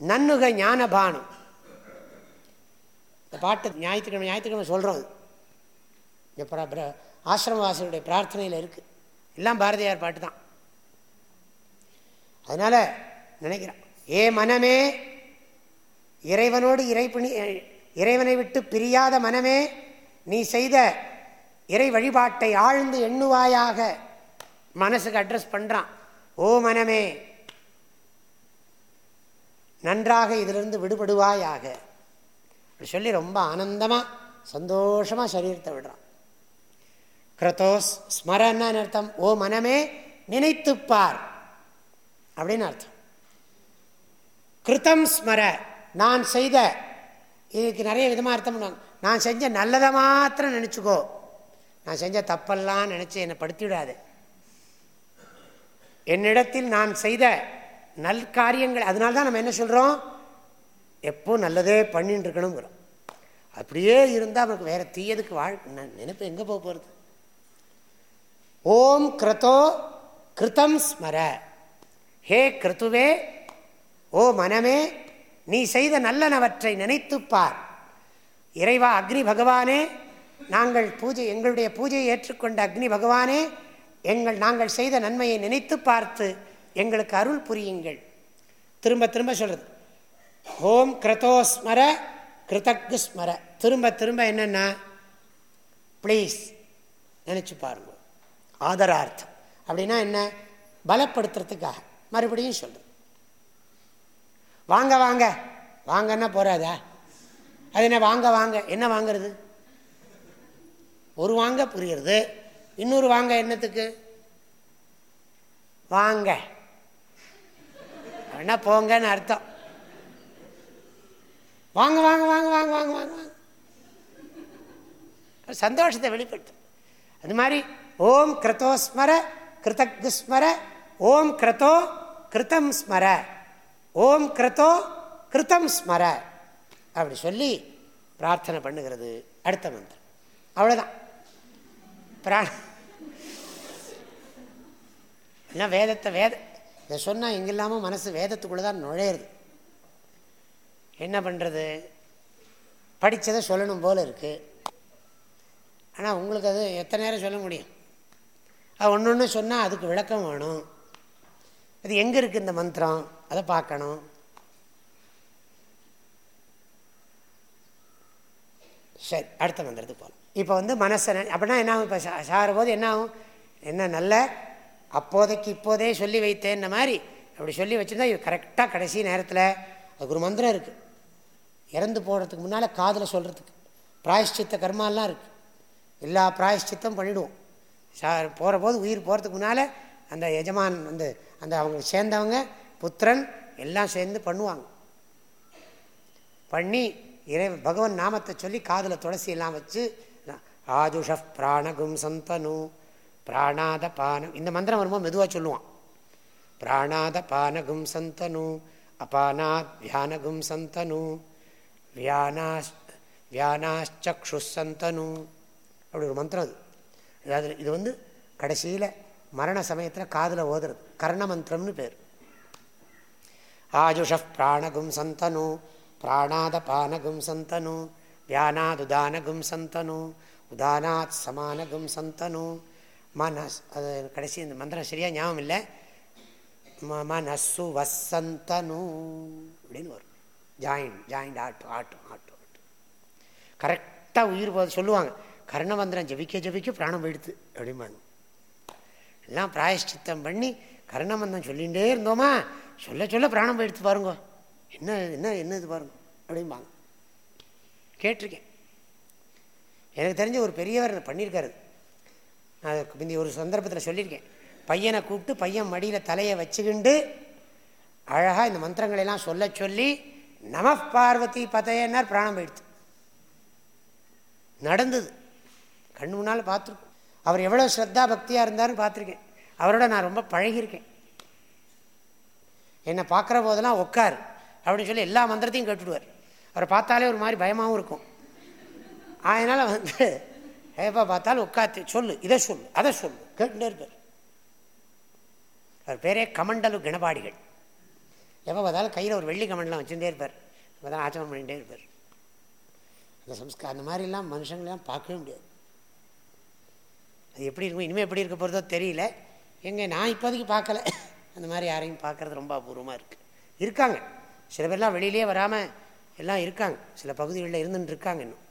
நன்னுக ஞானபானு. இந்த பாட்டு ஞாயிற்றுக்கிழமை ஞாயிற்றுக்கிழமை சொல்கிறோம் அது ஆசிரமவாசியுடைய பிரார்த்தனையில் இருக்குது எல்லாம் பாரதியார் பாட்டு தான். அதனால் நினைக்கிறேன் ஏ மனமே இறைவனோடு இறைப்பணி இறைவனை விட்டு பிரியாத மனமே நீ செய்த இறை வழிபாட்டை ஆழ்ந்து எண்ணுவாயாக. மனசுக்கு அட்ரஸ் பண்ணுறான் ஓ மனமே நன்றாக இதிலிருந்து விடுபடுவாயாக. அப்படி சொல்லி ரொம்ப ஆனந்தமாக சந்தோஷமாக சரீரத்தை விடுறான். கிரதோஸ் ஸ்மரன்னு அர்த்தம்? ஓ மனமே நினைத்துப்பார். அப்படின்னு அர்த்தம். கிருத்தம் ஸ்மர நான் செய்த. இதுக்கு நிறைய விதமாக அர்த்தம் பண்ணுவாங்க. நான் செஞ்ச நல்லதை மாத்திரம் நினச்சிக்கோ. நான் செஞ்ச தப்பெல்லாம் நினச்சி என்னை படுத்திவிடாது. என்னிடத்தில் நான் செய்த நல் காரியங்கள் அதனால தான் நம்ம என்ன சொல்கிறோம் எப்போ நல்லதே பண்ணின்னு இருக்கணுங்கிறோம் அப்படியே இருந்தால் அவனுக்கு வேறு தீயதுக்கு வாழ் நினைப்பு எங்கே போக போகிறது ஓம் கிருத்தோ கிருத்தம் ஸ்மர. ஹே கிருத்துவே ஓ மனமே நீ செய்த நல்லனவற்றை நினைத்துப்பார் இறைவா அக்னி பகவானே நாங்கள் பூஜை எங்களுடைய பூஜையை ஏற்றுக்கொண்ட அக்னி பகவானே எங்கள் நாங்கள் செய்த நன்மையை நினைத்து பார்த்து எங்களுக்கு அருள் புரியுங்கள். திரும்ப திரும்ப சொல்றது. ஓம் கிருத்தோஸ்மர கிருதக்கு ஸ்மர திரும்ப திரும்ப என்னென்னா ப்ளீஸ் நினச்சி பாருங்க. ஆதரார்த்தம். அப்படின்னா என்ன? பலப்படுத்துறதுக்காக. மறுபடியும் சொல்றது. வாங்க வாங்க. வாங்கன்னா போறாதா? அது என்ன வாங்க வாங்க. என்ன வாங்கிறது? ஒரு வாங்க புரியுறது. இன்னொரு வாங்க என்னத்துக்கு? வாங்க. வேணா போங்கன்னு அர்த்தம். வாங்க வாங்க வாங்க வாங்க வாங்க வாங்க வாங்க. சந்தோஷத்தை வெளிப்பட்டு அது மாதிரி ஓம் கிருத்தோஸ்மர ஸ்மர ஸ்மர ஓம் கிருத்தோ கிருத்தம் ஸ்மர ஓம் கிருத்தோ கிருத்தம் ஸ்மர. அப்படி சொல்லி பிரார்த்தனை பண்ணுகிறது. அடுத்த மந்திரம். அவ்வளோதான் பிராண வேதத்தை வேத இதை சொன்னால் எங்கே இல்லாமல் மனசு வேதத்துக்குள்ளே தான் நுழையிறது. என்ன பண்ணுறது படித்ததை சொல்லணும் போல் இருக்குது ஆனால் உங்களுக்கு அது எத்தனை நேரம் சொல்ல முடியும்? அது ஒன்று ஒன்று சொன்னால் அதுக்கு விளக்கம் வேணும். அது எங்கே இருக்குது இந்த மந்திரம்? அதை பார்க்கணும். சரி அடுத்த மந்திரத்துக்கு போகலாம் இப்போ வந்து மனசை அப்படின்னா என்ன ஆகும்? இப்போ சாகிற போது என்ன ஆகும்? என்ன நல்ல அப்போதைக்கு இப்போதே சொல்லி வைத்தேன்ன மாதிரி அப்படி சொல்லி வச்சுருந்தா இது கரெக்டாக கடைசி நேரத்தில் அதுக்கு ஒரு மந்திரம் இருக்குது இறந்து போகிறதுக்கு முன்னால் காதில் சொல்கிறதுக்கு பிராயஷ்சித்த கர்மாலாம் இருக்குது எல்லா பிராயஷ்சித்தம் பண்ணிவிடுவோம் சா போகிற போது உயிர் போகிறதுக்கு முன்னால் அந்த எஜமான் வந்து அந்த அவங்க சேர்ந்தவங்க புத்திரன் எல்லாம் சேர்ந்து பண்ணுவாங்க. பண்ணி இறை பகவன் நாமத்தை சொல்லி காதில் துளசி எல்லாம் வச்சு ஆதுஷ பிராணகும் சந்தனு. பிராணாத பான இந்த மந்திரம் வரும்போது மெதுவாக சொல்லுவான். பிராணாத பானகும் சந்தனு. அபானாத் வியானகும் சந்தனு. வியானாஷ் வியானாச்சக்ஷு சந்தனு. அப்படி ஒரு மந்திரம் அது. அதாவது இது வந்து கடைசியில் மரண சமயத்தில் காதில் ஓதுறது. கர்ண மந்திரம்னு பேர். ஆஜுஷ பிராணகும் சந்தனு. பிராணாத பானகும் சந்தனு. வியானாதுதானகும் சந்தனு. உதானாத் சமானகம் சந்தனு. மனஸ் அது கடைசி இந்த மந்திரம் சரியாக ஞாபகம் இல்லை? மனசு வசந்தனு அப்படின்னு வரும். ஜாயின் ஜாயிண்ட் ஆட்டும் ஆட்டும் ஆட்டும் ஆட்டும் கரெக்டாக உயிர் போது சொல்லுவாங்க. கர்ண மந்திரம் ஜபிக்க ஜபிக்க பிராணம் போயிடுது அப்படிம்பாங்க. எல்லாம் பிராயஷ்டித்தம் பண்ணி கர்ணமந்திரம் சொல்லிகிட்டே இருந்தோமா? சொல்ல சொல்ல பிராணம் போயிடுத்து பாருங்க. என்ன என்ன என்ன இது பாருங்க அப்படிம்பாங்க. கேட்டிருக்கேன். எனக்கு தெரிஞ்ச ஒரு பெரியவர் பண்ணியிருக்காரு நான் இந்த ஒரு சந்தர்ப்பத்தில் சொல்லியிருக்கேன். பையனை கூப்பிட்டு பையன் மடியில் தலையை வச்சுக்கிண்டு அழகாக இந்த மந்திரங்களெல்லாம் சொல்ல சொல்லி நம பார்வதி பதையன்னார் பிராணம் போயிடுத்து. நடந்தது. கண் முன்னால் பார்த்துருக்கோம். அவர் எவ்வளோ ஸ்ரத்தா பக்தியாக இருந்தார்னு பார்த்துருக்கேன். அவரோட நான் ரொம்ப பழகியிருக்கேன். என்னை பார்க்குற போதெல்லாம் உட்கார் அப்படின்னு சொல்லி எல்லா மந்திரத்தையும் கேட்டுடுவார். அவரை பார்த்தாலே ஒரு மாதிரி பயமாகவும் இருக்கும். அதனால் வந்து எப்போ பார்த்தாலும் உட்காத்து சொல்லு இதை சொல்லு அதை சொல்லு கேட்டுட்டே இருப்பார் அவர் பேரே கமண்டலு கணபாடிகள். எப்போ பார்த்தாலும் கையில் ஒரு வெள்ளி கமண்டலம் வச்சுட்டே இருப்பார். அப்போ தான் ஆச்சமம் பண்ணிகிட்டே இருப்பார். அந்த சம்ஸ்கார் அந்த மாதிரிலாம் மனுஷங்களாம் பார்க்கவே முடியாது. அது எப்படி இருக்கும் இனிமேல் எப்படி இருக்க போகிறதோ தெரியல. எங்கே நான் இப்போதைக்கு பார்க்கல. அந்த மாதிரி யாரையும் பார்க்குறது ரொம்ப அபூர்வமாக இருக்குது இருக்காங்க. சில பேர்லாம் வெளியிலே வராமல் எல்லாம் இருக்காங்க. சில பகுதிகளில் இருந்துன்னு இருக்காங்க இன்னும்.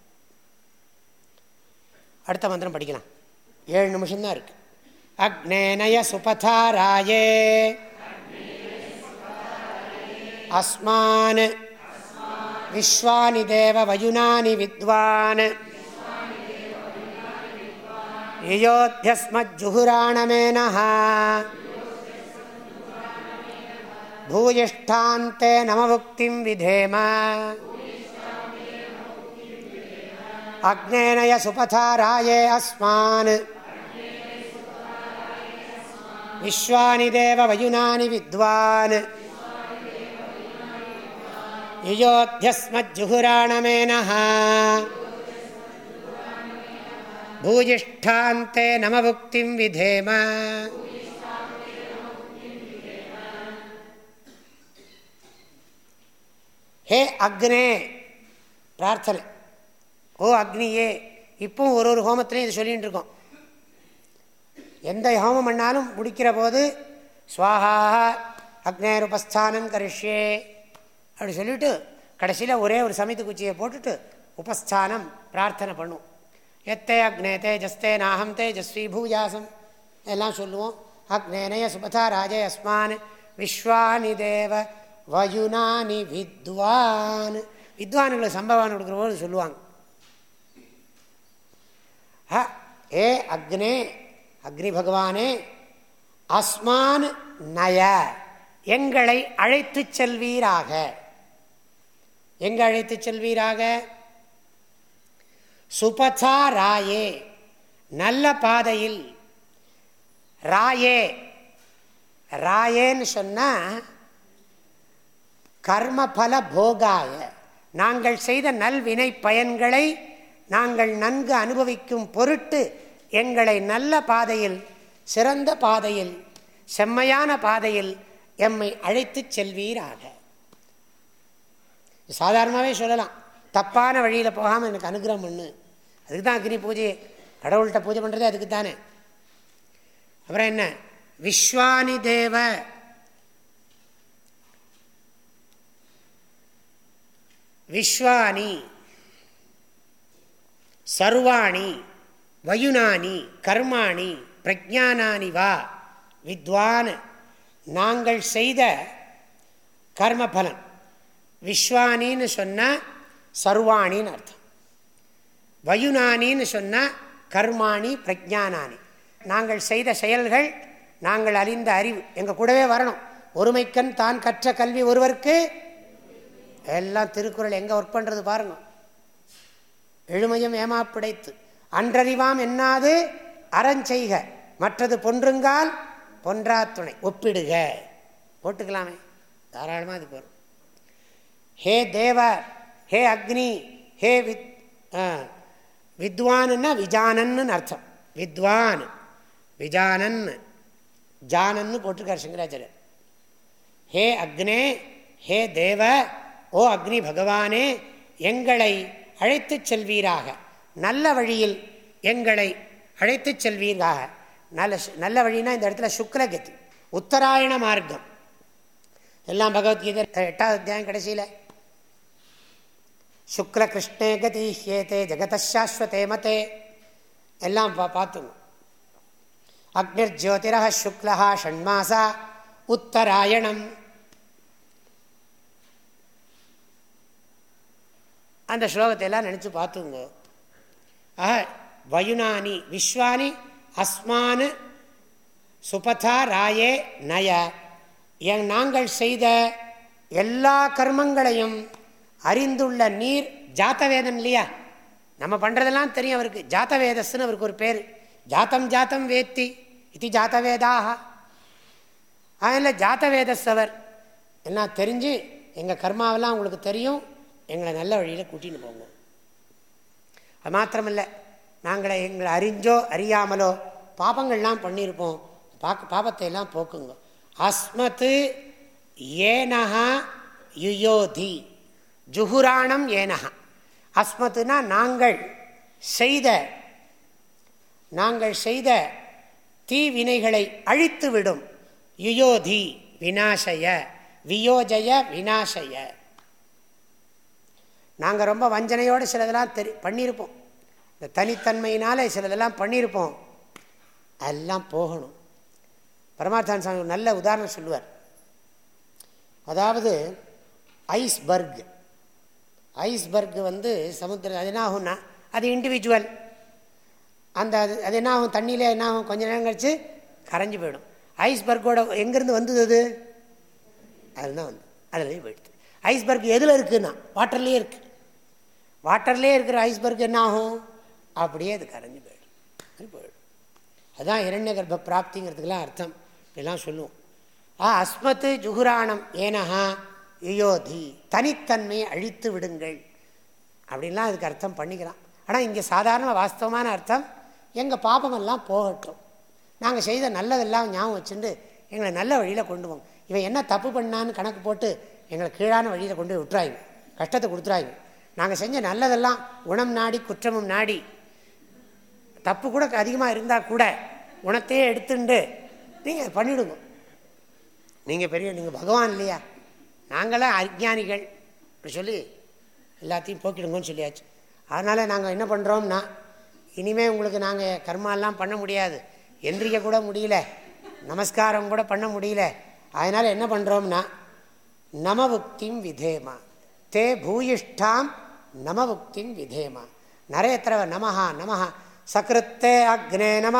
அடுத்த மந்திரம் படிக்கலாம். ஏழு நிமிஷம்தான் இருக்குது அக்னேனய சுபதாராயே. அஸ்மான். விஸ்வானி தேவ வயுனானி வித்வான். யோத்தியஸ்மஜுகுராணமேனஹ பூயிஷ்டாந்தே விதேம. அக்னேனய சுபதாராயே அஸ்மான். விஸ்வானி தேவ வயுனானி வித்வான். யுயோத்தியஸ்மஜ்ஜுகுராணமேனஹ பூஜிஷ்டாந்தே நமபுக்திம் விதேம. ஹே அக்னே பிரார்த்தனை. ஓ அக்னியே. இப்போவும் ஒரு ஒரு ஹோமத்திலையும் இது சொல்லிகிட்டு இருக்கோம். எந்த ஹோமம் பண்ணாலும் முடிக்கிற போது ஸ்வாஹா அக்னேருபஸ்தானம் கரிஷ்யே. அப்படி சொல்லிவிட்டு கடைசியில் ஒரே ஒரு சமைத்து குச்சியை போட்டுட்டு உபஸ்தானம் பிரார்த்தனை பண்ணும் எத்தே அக்னே தேஜஸ்தே நாகம் தேஜஸ்வி பூஜாசம். எல்லாம் சொல்லுவோம். அக்னேனய சுபதா ராஜே அஸ்மான். விஸ்வானி தேவ வயுனானி வித்வான். வித்வான்களை சம்பவான் கொடுக்குற போது சொல்லுவாங்க. ஏ அக்னே அக்னி பகவானே அஸ்மான் நய எங்களை அழைத்து செல்வீராக. எங்க அழைத்து செல்வீராக? சுபதா ராயே நல்ல பாதையில். ராயே ராயேன்னு சொன்னால் கர்மபல போகாய. நாங்கள் செய்த நல்வினை பயன்களை நாங்கள் நன்கு அனுபவிக்கும் பொருட்டு எங்களை நல்ல பாதையில் சிறந்த பாதையில் செம்மையான பாதையில் எம்மை அழைத்து செல்வீராக. சாதாரணமாகவே சொல்லலாம். தப்பான வழியில் போகாமல் எனக்கு அனுகிரகம் பண்ணு. அதுக்கு தான் அக்னி பூஜை கடவுள்கிட்ட பூஜை பண்ணுறது அதுக்கு தானே அப்புறம் என்ன? விஸ்வானி தேவ. விஸ்வானி. சர்வாணி வயுனானி கர்மாணி பிரஜானானி வா. வித்வான் நாங்கள் செய்த கர்மபலன். விஸ்வானின்னு சொன்னால் சர்வாணின்னு அர்த்தம். வயுனானின்னு சொன்னால் கர்மாணி பிரஜானானி. நாங்கள் செய்த செயல்கள் நாங்கள் அறிந்த அறிவு. எங்கள் கூடவே வரணும். ஒருமைக்கண் தான் கற்ற கல்வி ஒருவருக்கு எல்லாம் திருக்குறள் எங்கே ஒர்க் பண்ணுறது பாருங்க. எழுமையும் ஏமாப்பிடைத்து. அன்றறிவாம் என்னாது? அறஞ்செய்க. மற்றது பொன்றுங்கால் பொன்றா துணை. ஒப்பிடுக. போட்டுக்கலாமே. தாராளமாக அது போகும் ஹே தேவ ஹே அக்னி ஹே வித் வித்வான்னா விஜானன்னு அர்த்தம். வித்வான் விஜானன் ஜானன்னு போட்டிருக்கார் சங்கராச்சாரியர். ஹே அக்னே ஹே தேவ ஓ அக்னி பகவானே எங்களை அழைத்துச் செல்வீராக. நல்ல வழியில் எங்களை அழைத்துச் செல்வீராக. நல்ல நல்ல வழினா இந்த இடத்துல சுக்லகதி உத்தராயண மார்க்கம். எல்லாம் பகவத்கீதை எட்டாவது அத்தியாயம் கடைசியில். சுக்ல கிருஷ்ணே கதி ஹேதே ஜெகதாஸ்வதே மதே. எல்லாம் பா பார்த்துங்க. அக்னிர் ஜோதிர சுக்லா ஷண்மாசா உத்தராயணம். அந்த ஸ்லோகத்தை எல்லாம் நினச்சி பார்த்துங்க ஆஹ வயுனானி விஸ்வானி அஸ்மானு சுபதா ராயே நய. என் நாங்கள் செய்த எல்லா கர்மங்களையும் அறிந்துள்ள நீர் ஜாத்தவேதம் இல்லையா? நம்ம பண்ணுறதெல்லாம் தெரியும் அவருக்கு. ஜாத்தவேதஸ்ன்னு அவருக்கு ஒரு பேர். ஜாத்தம் ஜாத்தம் வேத்தி இது ஜாத்தவேதாக அதில் ஜாத்தவேதஸ் அவர் எல்லாம் தெரிஞ்சு எங்கள் கர்மாவெல்லாம் உங்களுக்கு தெரியும்? எங்களை நல்ல வழியில் கூட்டின்னு போங்க. அது மாத்திரமில்லை நாங்களை எங்களை அறிஞ்சோ அறியாமலோ பாபங்கள்லாம் பண்ணியிருப்போம் பாக்க பாபத்தை எல்லாம் போக்குங்க. அஸ்மத்து ஏனஹா யுயோதி ஜுகுராணம் ஏனஹா. அஸ்மத்துனா நாங்கள் செய்த நாங்கள் செய்த தீவினைகளை அழித்து விடும் யுயோதி வினாசய வியோஜய வினாசய நாங்கள் ரொம்ப வஞ்சனையோடு சிலதெல்லாம் தெரி பண்ணியிருப்போம் இந்த தனித்தன்மையினால் சிலதெல்லாம் பண்ணியிருப்போம் அதெல்லாம் போகணும். பரமார்த்தான் சாமி ஒரு நல்ல உதாரணம் சொல்லுவார். அதாவது ஐஸ்பர்க். ஐஸ்பர்க் வந்து சமுத்திரம் அது என்ன ஆகும்னா அது இண்டிவிஜுவல் அந்த அது அது என்ன ஆகும் தண்ணியில் என்ன ஆகும் கொஞ்ச நேரம் கழித்து கரைஞ்சி போயிடும். ஐஸ்பர்க்கோட எங்கேருந்து வந்தது அது? அதுதான் வந்து அதுலேயும் போயிடுது. ஐஸ்பர்க் எதில் இருக்குன்னா வாட்டர்லேயே இருக்குது வாட்டர்லேயே இருக்கிற ஐஸ்பர்க் என்ன ஆகும்? அப்படியே அது கரைஞ்சு போயிடும். போயிடும். அதுதான் இரண்ய கர்ப்ப பிராப்திங்கிறதுக்கெல்லாம் அர்த்தம். இப்படிலாம் சொல்லுவோம். ஆ அஸ்மத்து ஜுகுராணம் ஏனஹா யுயோதி தனித்தன்மையை அழித்து விடுங்கள். அப்படின்லாம் அதுக்கு அர்த்தம் பண்ணிக்கலாம் ஆனால் இங்கே சாதாரண வாஸ்தவமான அர்த்தம் எங்கள் பாபமெல்லாம் போகட்டும். நாங்கள் செய்த நல்லதெல்லாம் ஞாபகம் வச்சுட்டு எங்களை நல்ல வழியில் கொண்டு போவோம் இவன் என்ன தப்பு பண்ணான்னு கணக்கு போட்டு எங்களை கீழான வழியில் கொண்டு விட்டுறாங்க கஷ்டத்தை கொடுத்துறாங்க நாங்கள் செஞ்ச நல்லதெல்லாம் குணம் நாடி குற்றமும் நாடி. தப்பு கூட அதிகமாக இருந்தால் கூட குணத்தையே எடுத்துண்டு நீங்கள் பண்ணிவிடுங்க நீங்கள் பெரிய நீங்கள் பகவான் இல்லையா? நாங்களாம் அஜானிகள் அப்படி சொல்லி எல்லாத்தையும் போக்கிடுங்கன்னு சொல்லியாச்சு. அதனால் நாங்கள் என்ன பண்ணுறோம்னா இனிமேல் உங்களுக்கு நாங்கள் கர்மாலாம் பண்ண முடியாது. எந்திரிக்க கூட முடியல. நமஸ்காரம் கூட பண்ண முடியல. அதனால் என்ன பண்ணுறோம்னா நமபுக்திம் விதேமா. தே பூயிஷ்டாம் நமபுக்திங் விதேமா. நிறைய தடவை நமஹா நமஹா. சகிருத்தே அக்னே நம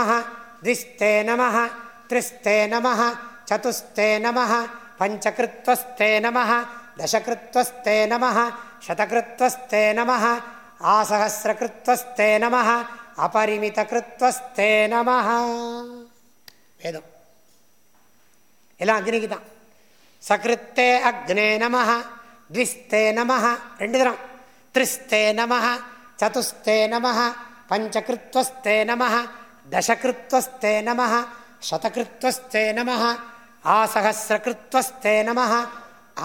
திஸ்தே நம திரிஸ்தே நம சதுஸ்தே நம பஞ்சகிருத்வஸ்தே நம தசகிருத்வஸ்தே நம சதகிருத்வஸ்தே நம ஆசகசிரகிருத்வஸ்தே நம அபரிமிதகிருத்வஸ்தே நம வேதம். எல்லாம் அக்னிக்கு தான் சகிருத்தே அக்னே நம த்விஸ்தே நம ரெண்டு தரம் திரிஸ்தே நம சதுஸ்தே நம பஞ்சகிருத்வஸ்தே நம தசகிருத்வஸ்தே நம சதகிருத்வஸ்தே நம ஆசகசிரகிருத்வஸ்தே நம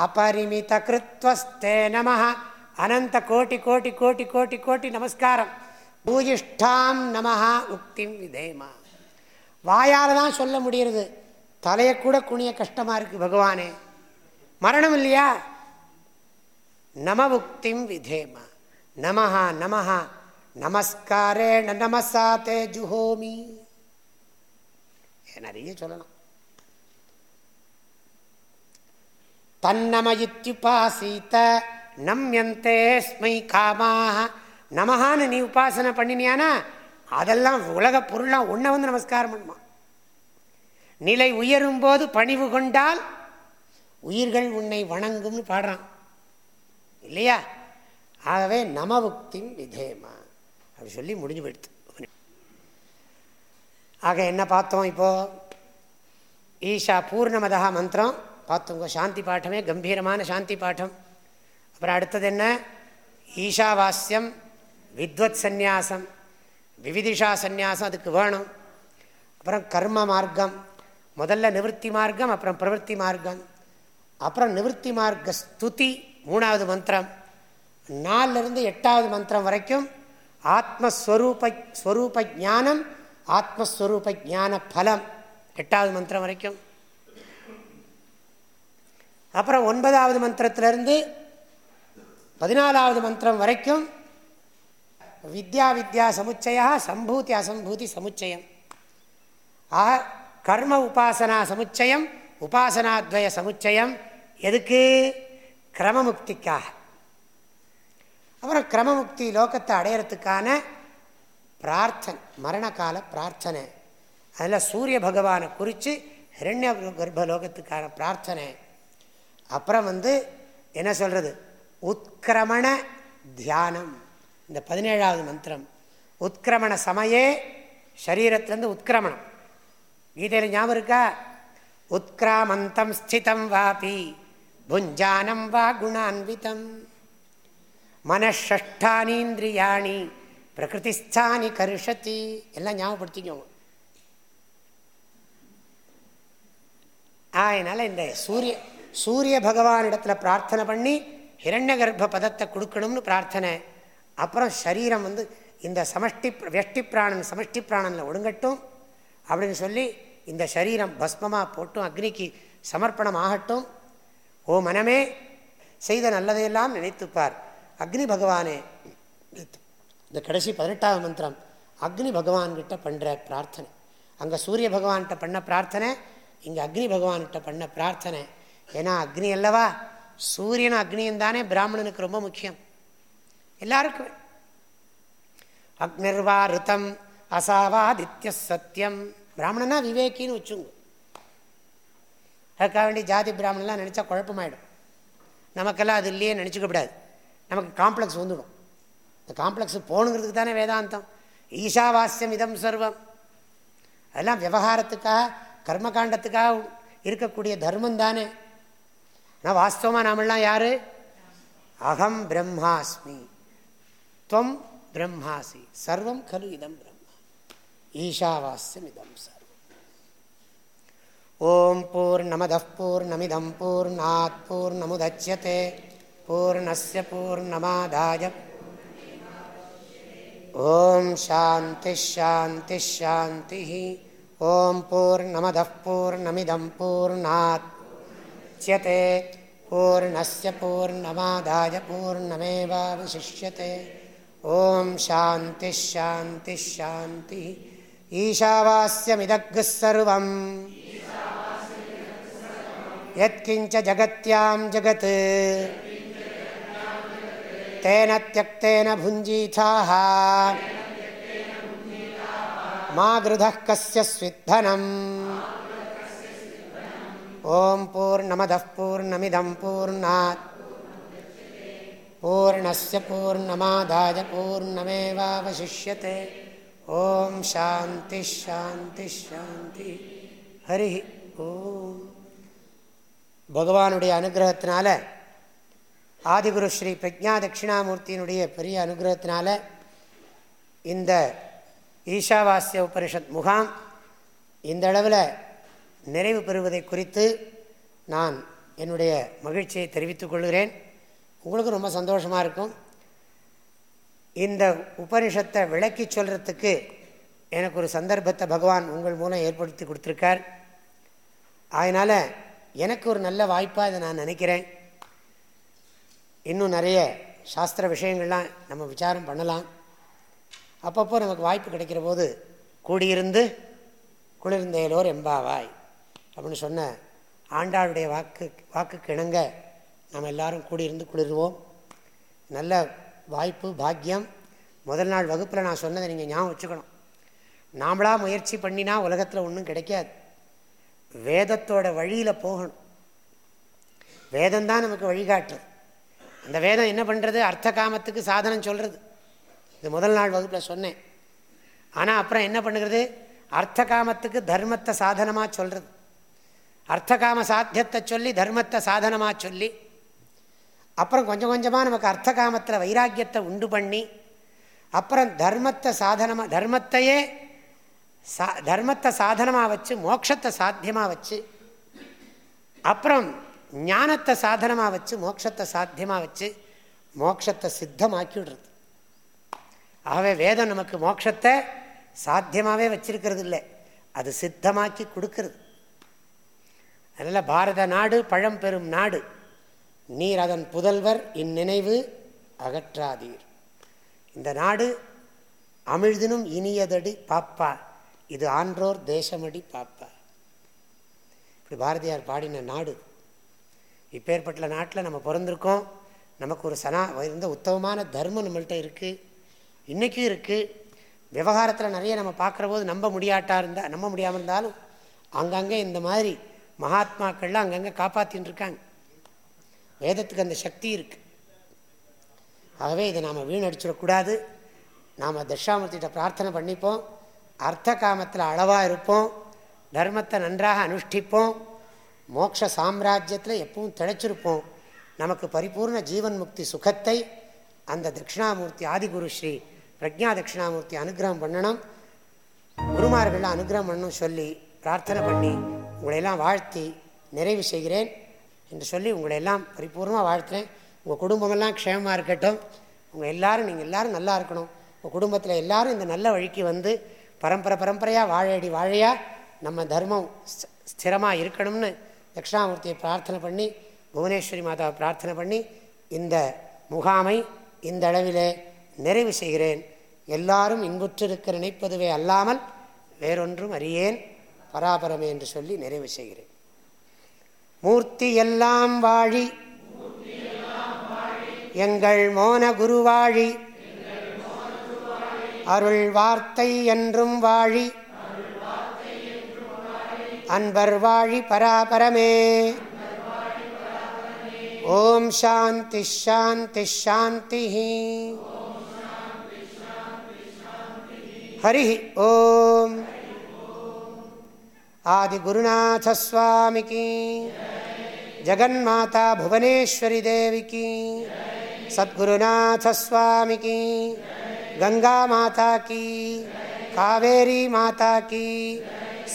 அபரிமிதகிருத்வஸ்தே நம அனந்த கோட்டி கோட்டி கோட்டி கோட்டி கோட்டி நமஸ்காரம் பூஜிஷ்டாம் நமஹா உக்திம் விதேமா வாயால் தான் சொல்ல முடியறது. தலையை கூட குனிய கஷ்டமாக இருக்குது பகவானே. மரணம் இல்லையா? நம உக்திம் விதேமா நமஹா நமஹா நமஸ்காரே நமசா தே ஜுஹோமி நிறைய சொல்லலாம் தன்னமயித்யுபாசீத்த நம்யந்தே ஸ்மை காமாக நமஹான்னு நீ உபாசனை பண்ணினியானா? அதெல்லாம் உலக பொருளாக உன்னை வந்து நமஸ்காரம் பண்ணுமா? நிலை உயரும் போது பணிவு கொண்டால் உயிர்கள் உன்னை வணங்கும்னு பாடுறான். இல்லையா? ஆகவே நமபுக்திம் விதேமா. அப்படி சொல்லி முடிஞ்சு போயிடுது. ஆக என்ன பார்த்தோம் இப்போ? ஈஷா பூர்ணமதா மந்திரம். பார்த்தோங்க சாந்தி பாட்டமே கம்பீரமான சாந்தி பாட்டம். அப்புறம் அடுத்தது என்ன? ஈஷாவாஸ்யம் வித்வத் சந்நியாசம் விவிதிஷா சந்நியாசம் அதுக்கு வேணும். அப்புறம் கர்ம மார்க்கம் முதல்ல நிவர்த்தி மார்க்கம் அப்புறம் பிரவருத்தி மார்க்கம். அப்புறம் நிவர்த்தி மார்க்க ஸ்துதி மூணாவது மந்திரம். நாலுலேருந்து எட்டாவது மந்திரம் வரைக்கும் ஆத்மஸ்வரூப ஸ்வரூப ஜானம் ஆத்மஸ்வரூப ஜான பலம். எட்டாவது மந்திரம் வரைக்கும். அப்புறம் ஒன்பதாவது மந்திரத்திலிருந்து பதினாலாவது மந்திரம் வரைக்கும் வித்யா வித்யா சமுச்சயா சம்பூதி அசம்பூதி சமுச்சயம். ஆக கர்ம உபாசனா சமுச்சயம் உபாசனாத்வய சமுச்சயம் எதுக்கு? கிரமமுக்திக்காக. அப்புறம் கிரமமுக்தி லோகத்தை அடையிறதுக்கான பிரார்த்தனை மரண கால பிரார்த்தனை. அதில் சூரிய பகவானை குறித்து ஹிரண்ய கர்ப்ப லோகத்துக்கான பிரார்த்தனை. அப்புறம் வந்து என்ன சொல்கிறது உத்கிரமண தியானம். இந்த பதினேழாவது மந்திரம். உத்கிரமண சமயே சரீரத்திலேருந்து உத்கிரமணம். கீதையில் ஞாபகம் இருக்கா? உத்கிராமந்தம் ஸ்திதம் வாபி. புஞ்சானம் வா குணான்விதம் மனஷஷ்டானீந்திரியாணி பிரகிருதிஸ்தானி கருஷத்தி எல்லாம் ஞாபகப்படுத்திக்கோங்க அதனால் இந்த சூரிய சூரிய பகவானிடத்தில் பிரார்த்தனை பண்ணி ஹிரண்ய கர்ப்ப பதத்தை கொடுக்கணும்னு பிரார்த்தனை அப்புறம் சரீரம் வந்து இந்த சமஷ்டி வெஷ்டி பிராணன் சமஷ்டி பிராணனில் ஒடுங்கட்டும் அப்படின்னு சொல்லி இந்த சரீரம் பஸ்மமாக போட்டும் அக்னிக்கு சமர்ப்பணம் ஆகட்டும் ஓ மனமே செய்த நல்லதையெல்லாம் நினைத்துப்பார். அக்னி பகவானே இந்த கடைசி பதினெட்டாவது மந்திரம் அக்னி பகவான்கிட்ட பண்ணுற பிரார்த்தனை. அங்கே சூரிய பகவான்கிட்ட பண்ண பிரார்த்தனை இங்கே அக்னி பகவான்கிட்ட பண்ண பிரார்த்தனை. ஏன்னா அக்னி அல்லவா? சூரியன் அக்னியும் தானே பிராமணனுக்கு ரொம்ப முக்கியம். எல்லாருக்கும். அக்னிர்வா ருத்தம் அசாவாதித்ய சத்தியம். பிராமணனா விவேக்கின்னு வச்சுங்க. அதுக்காக வேண்டி ஜாதி பிராமணன்லாம் நினச்சா குழப்பமாயிடும். நமக்கெல்லாம் அது இல்லையே நினச்சிக்கப்படாது நமக்கு காம்ப்ளெக்ஸ் வந்துடும். இந்த காம்ப்ளெக்ஸ் போகணுங்கிறதுக்கு தானே வேதாந்தம். ஈஷாவாஸ்யம் இதம் சர்வம். அதெல்லாம் விவகாரத்துக்காக கர்மகாண்டத்துக்காக இருக்கக்கூடிய தர்மம் தானே. ஆனால் வாஸ்தவமாக நாமெல்லாம் யார்? அகம் பிரம்மாஸ்மி. துவம் பிரம்மாசி. சர்வம் கலு இதம் பிரம்மா. ஈஷாவாஸ்யம் இதம் சர்வம். ॐ पूर्नमधः पूर्णमिदं पूर्णात्पूर्णमुदच्यते पूर्णस्य पूर्णमाधाय ॐ शान्तिश्शान्तिश्शान्तिः ॐ पूर्णमधः पूर्णमिदं पूर्णाच्यते पूर्णस्य पूर्णमाधायपूर्णमेवावशिष्यते ॐ शान्तिश्शान्तिश्शान्तिः ईशावास्यमिदग् सर्वम्। यत्किञ्च जगत्यां जगत्। तेन त्यक्तेन भुञ्जीथाः। मा गृधः कस्य स्वित् ओर्णमूर्णमिदं पूर्णा पूर्णस्य पूर्णमाधाय पूर्णमेवावशिष्यते। ॐ शान्तिश्शान्तिशान्ति हरिः ॐ பகவானுடைய அனுகிரகத்தினால ஆதிகுரு ஸ்ரீ பிரஜா தட்சிணாமூர்த்தியினுடைய பெரிய அனுகிரகத்தினால இந்த ஈஷாவாஸ்ய உபனிஷத் முகாம் இந்த அளவில் நிறைவு பெறுவதை குறித்து நான் என்னுடைய மகிழ்ச்சியை தெரிவித்துக் கொள்கிறேன். உங்களுக்கும் ரொம்ப சந்தோஷமாக இருக்கும். இந்த உபனிஷத்தை விளக்கி சொல்கிறதுக்கு எனக்கு ஒரு சந்தர்ப்பத்தை பகவான் உங்கள் மூலம் ஏற்படுத்தி கொடுத்துருக்கார். அதனால் எனக்கு ஒரு நல்ல வாய்ப்பாக இதை நான் நினைக்கிறேன். இன்னும் நிறைய சாஸ்திர விஷயங்கள்லாம் நம்ம விசாரம் பண்ணலாம். அப்பப்போ நமக்கு வாய்ப்பு கிடைக்கிற போது கூடியிருந்து குளிர்ந்தேலோர் எம்பாவாய் அப்படின்னு சொன்ன ஆண்டாளுடைய வாக்கு வாக்குக்கு இணங்க நாம் எல்லாரும் கூடியிருந்து குளிர்வோம். நல்ல வாய்ப்பு பாக்கியம். முதல் நாள் வகுப்பில் நான் சொன்னதை நீங்கள் ஞாபகம் வச்சுக்கணும். நாமளாக முயற்சி பண்ணினா உலகத்தில் ஒன்றும் கிடைக்காது. வேதத்தோட வழியில் போகணும். வேதம் தான் நமக்கு வழிகாட்டுறது அந்த வேதம் என்ன பண்ணுறது அர்த்த காமத்துக்கு சாதனம் சொல்கிறது இது முதல் நாள் வகுப்பில் சொன்னேன். ஆனால் அப்புறம் என்ன பண்ணுறது அர்த்த காமத்துக்கு தர்மத்தை சாதனமாக சொல்கிறது அர்த்தகாம சாத்தியத்தை சொல்லி தர்மத்தை சாதனமாக சொல்லி அப்புறம் கொஞ்சம் கொஞ்சமாக நமக்கு அர்த்த காமத்தில் வைராக்கியத்தை உண்டு பண்ணி அப்புறம் தர்மத்தை சாதனமாக தர்மத்தையே சா தர்மத்தை சாதனமாக வச்சு மோட்சத்தை சாத்தியமாக வச்சு அப்புறம் ஞானத்தை சாதனமாக வச்சு மோட்சத்தை சாத்தியமாக வச்சு மோட்சத்தை சித்தமாக்கி விடுறது ஆகவே வேதம் நமக்கு மோட்சத்தை சாத்தியமாகவே வச்சிருக்கிறது இல்லை அது சித்தமாக்கி கொடுக்கறது. அதனால் பாரத நாடு பழம்பெரும் நாடு. நீர் அதன் புதல்வர் இந்நினைவு அகற்றாதீர். இந்த நாடு அமிழ்தினும் இனியதடி பாப்பா. இது ஆன்றோர் தேசமடி பாப்பா. இப்படி பாரதியார் பாடின நாடு. இப்பேற்பட்ட நாட்டில் நம்ம பிறந்திருக்கோம். நமக்கு ஒரு சனா இருந்த உத்தமமான தர்மம் நம்மள்கிட்ட இருக்குது இன்றைக்கும் இருக்குது விவகாரத்தில் நிறைய நம்ம பார்க்குற போது நம்ப முடியாட்டா இருந்தால் நம்ப முடியாமல் இருந்தாலும் அங்கங்கே இந்த மாதிரி மகாத்மாக்கள்லாம் அங்கங்கே காப்பாற்றின்னு இருக்காங்க வேதத்துக்கு அந்த சக்தி இருக்குது ஆகவே இதை நாம் வீணடிச்சிடக்கூடாது. நாம் தட்சாமூர்த்திகிட்ட பிரார்த்தனை பண்ணிப்போம். அர்த்த காமத்தில் அளவாக இருப்போம் தர்மத்தை நன்றாக அனுஷ்டிப்போம் மோட்ச சாம்ராஜ்யத்தில் எப்பவும் திளைச்சிருப்போம். நமக்கு பரிபூர்ண ஜீவன் முக்தி சுகத்தை அந்த தட்சிணாமூர்த்தி ஆதிகுரு ஸ்ரீ பிரஜா தட்சிணாமூர்த்தி அனுகிரகம் பண்ணணும். குருமார்கள் அனுகிரகம் பண்ணணும் சொல்லி பிரார்த்தனை பண்ணி உங்களையெல்லாம் வாழ்த்தி நிறைவு செய்கிறேன் என்று சொல்லி உங்களையெல்லாம் பரிபூர்ணமாக வாழ்த்துறேன். உங்கள் குடும்பமெல்லாம் க்ஷேமமாக இருக்கட்டும். உங்கள் எல்லோரும் நீங்கள் எல்லோரும் நல்லா இருக்கணும். உங்கள் குடும்பத்தில் எல்லோரும் இந்த நல்ல வழிக்கு வந்து பரம்பரை பரம்பரையாக வாழையடி வாழையாக நம்ம தர்மம் ஸ்திரமாக இருக்கணும்னு தட்சிணாமூர்த்தியை பிரார்த்தனை பண்ணி புவனேஸ்வரி மாதாவை பிரார்த்தனை பண்ணி இந்த முகாமை இந்த அளவிலே நிறைவு செய்கிறேன். எல்லாரும் இன்புற்றிருக்க நினைப்பதுவே அல்லாமல் வேறொன்றும் அறியேன். பராபரமே என்று சொல்லி நிறைவு செய்கிறேன். மூர்த்தி எல்லாம் வாழி. எங்கள் மோன குருவாழி. அருள் வார்த்தை என்றும் வாழி அன்பர் வாழி பராபரமே ஓம் சாந்தி ஷாந்தி ஷாந்தி ஹரி ஓம் ஆதிகுருநாசஸ்வாமிக்கு ஜகன்மாதா புவனேஸ்வரி தேவிக்கு சத்குருநாசஸ்வாமிக்கு गंगा माता की कावेरी माता की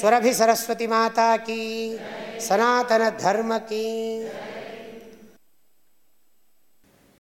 सुरभि सरस्वती माता की सनातन धर्म की।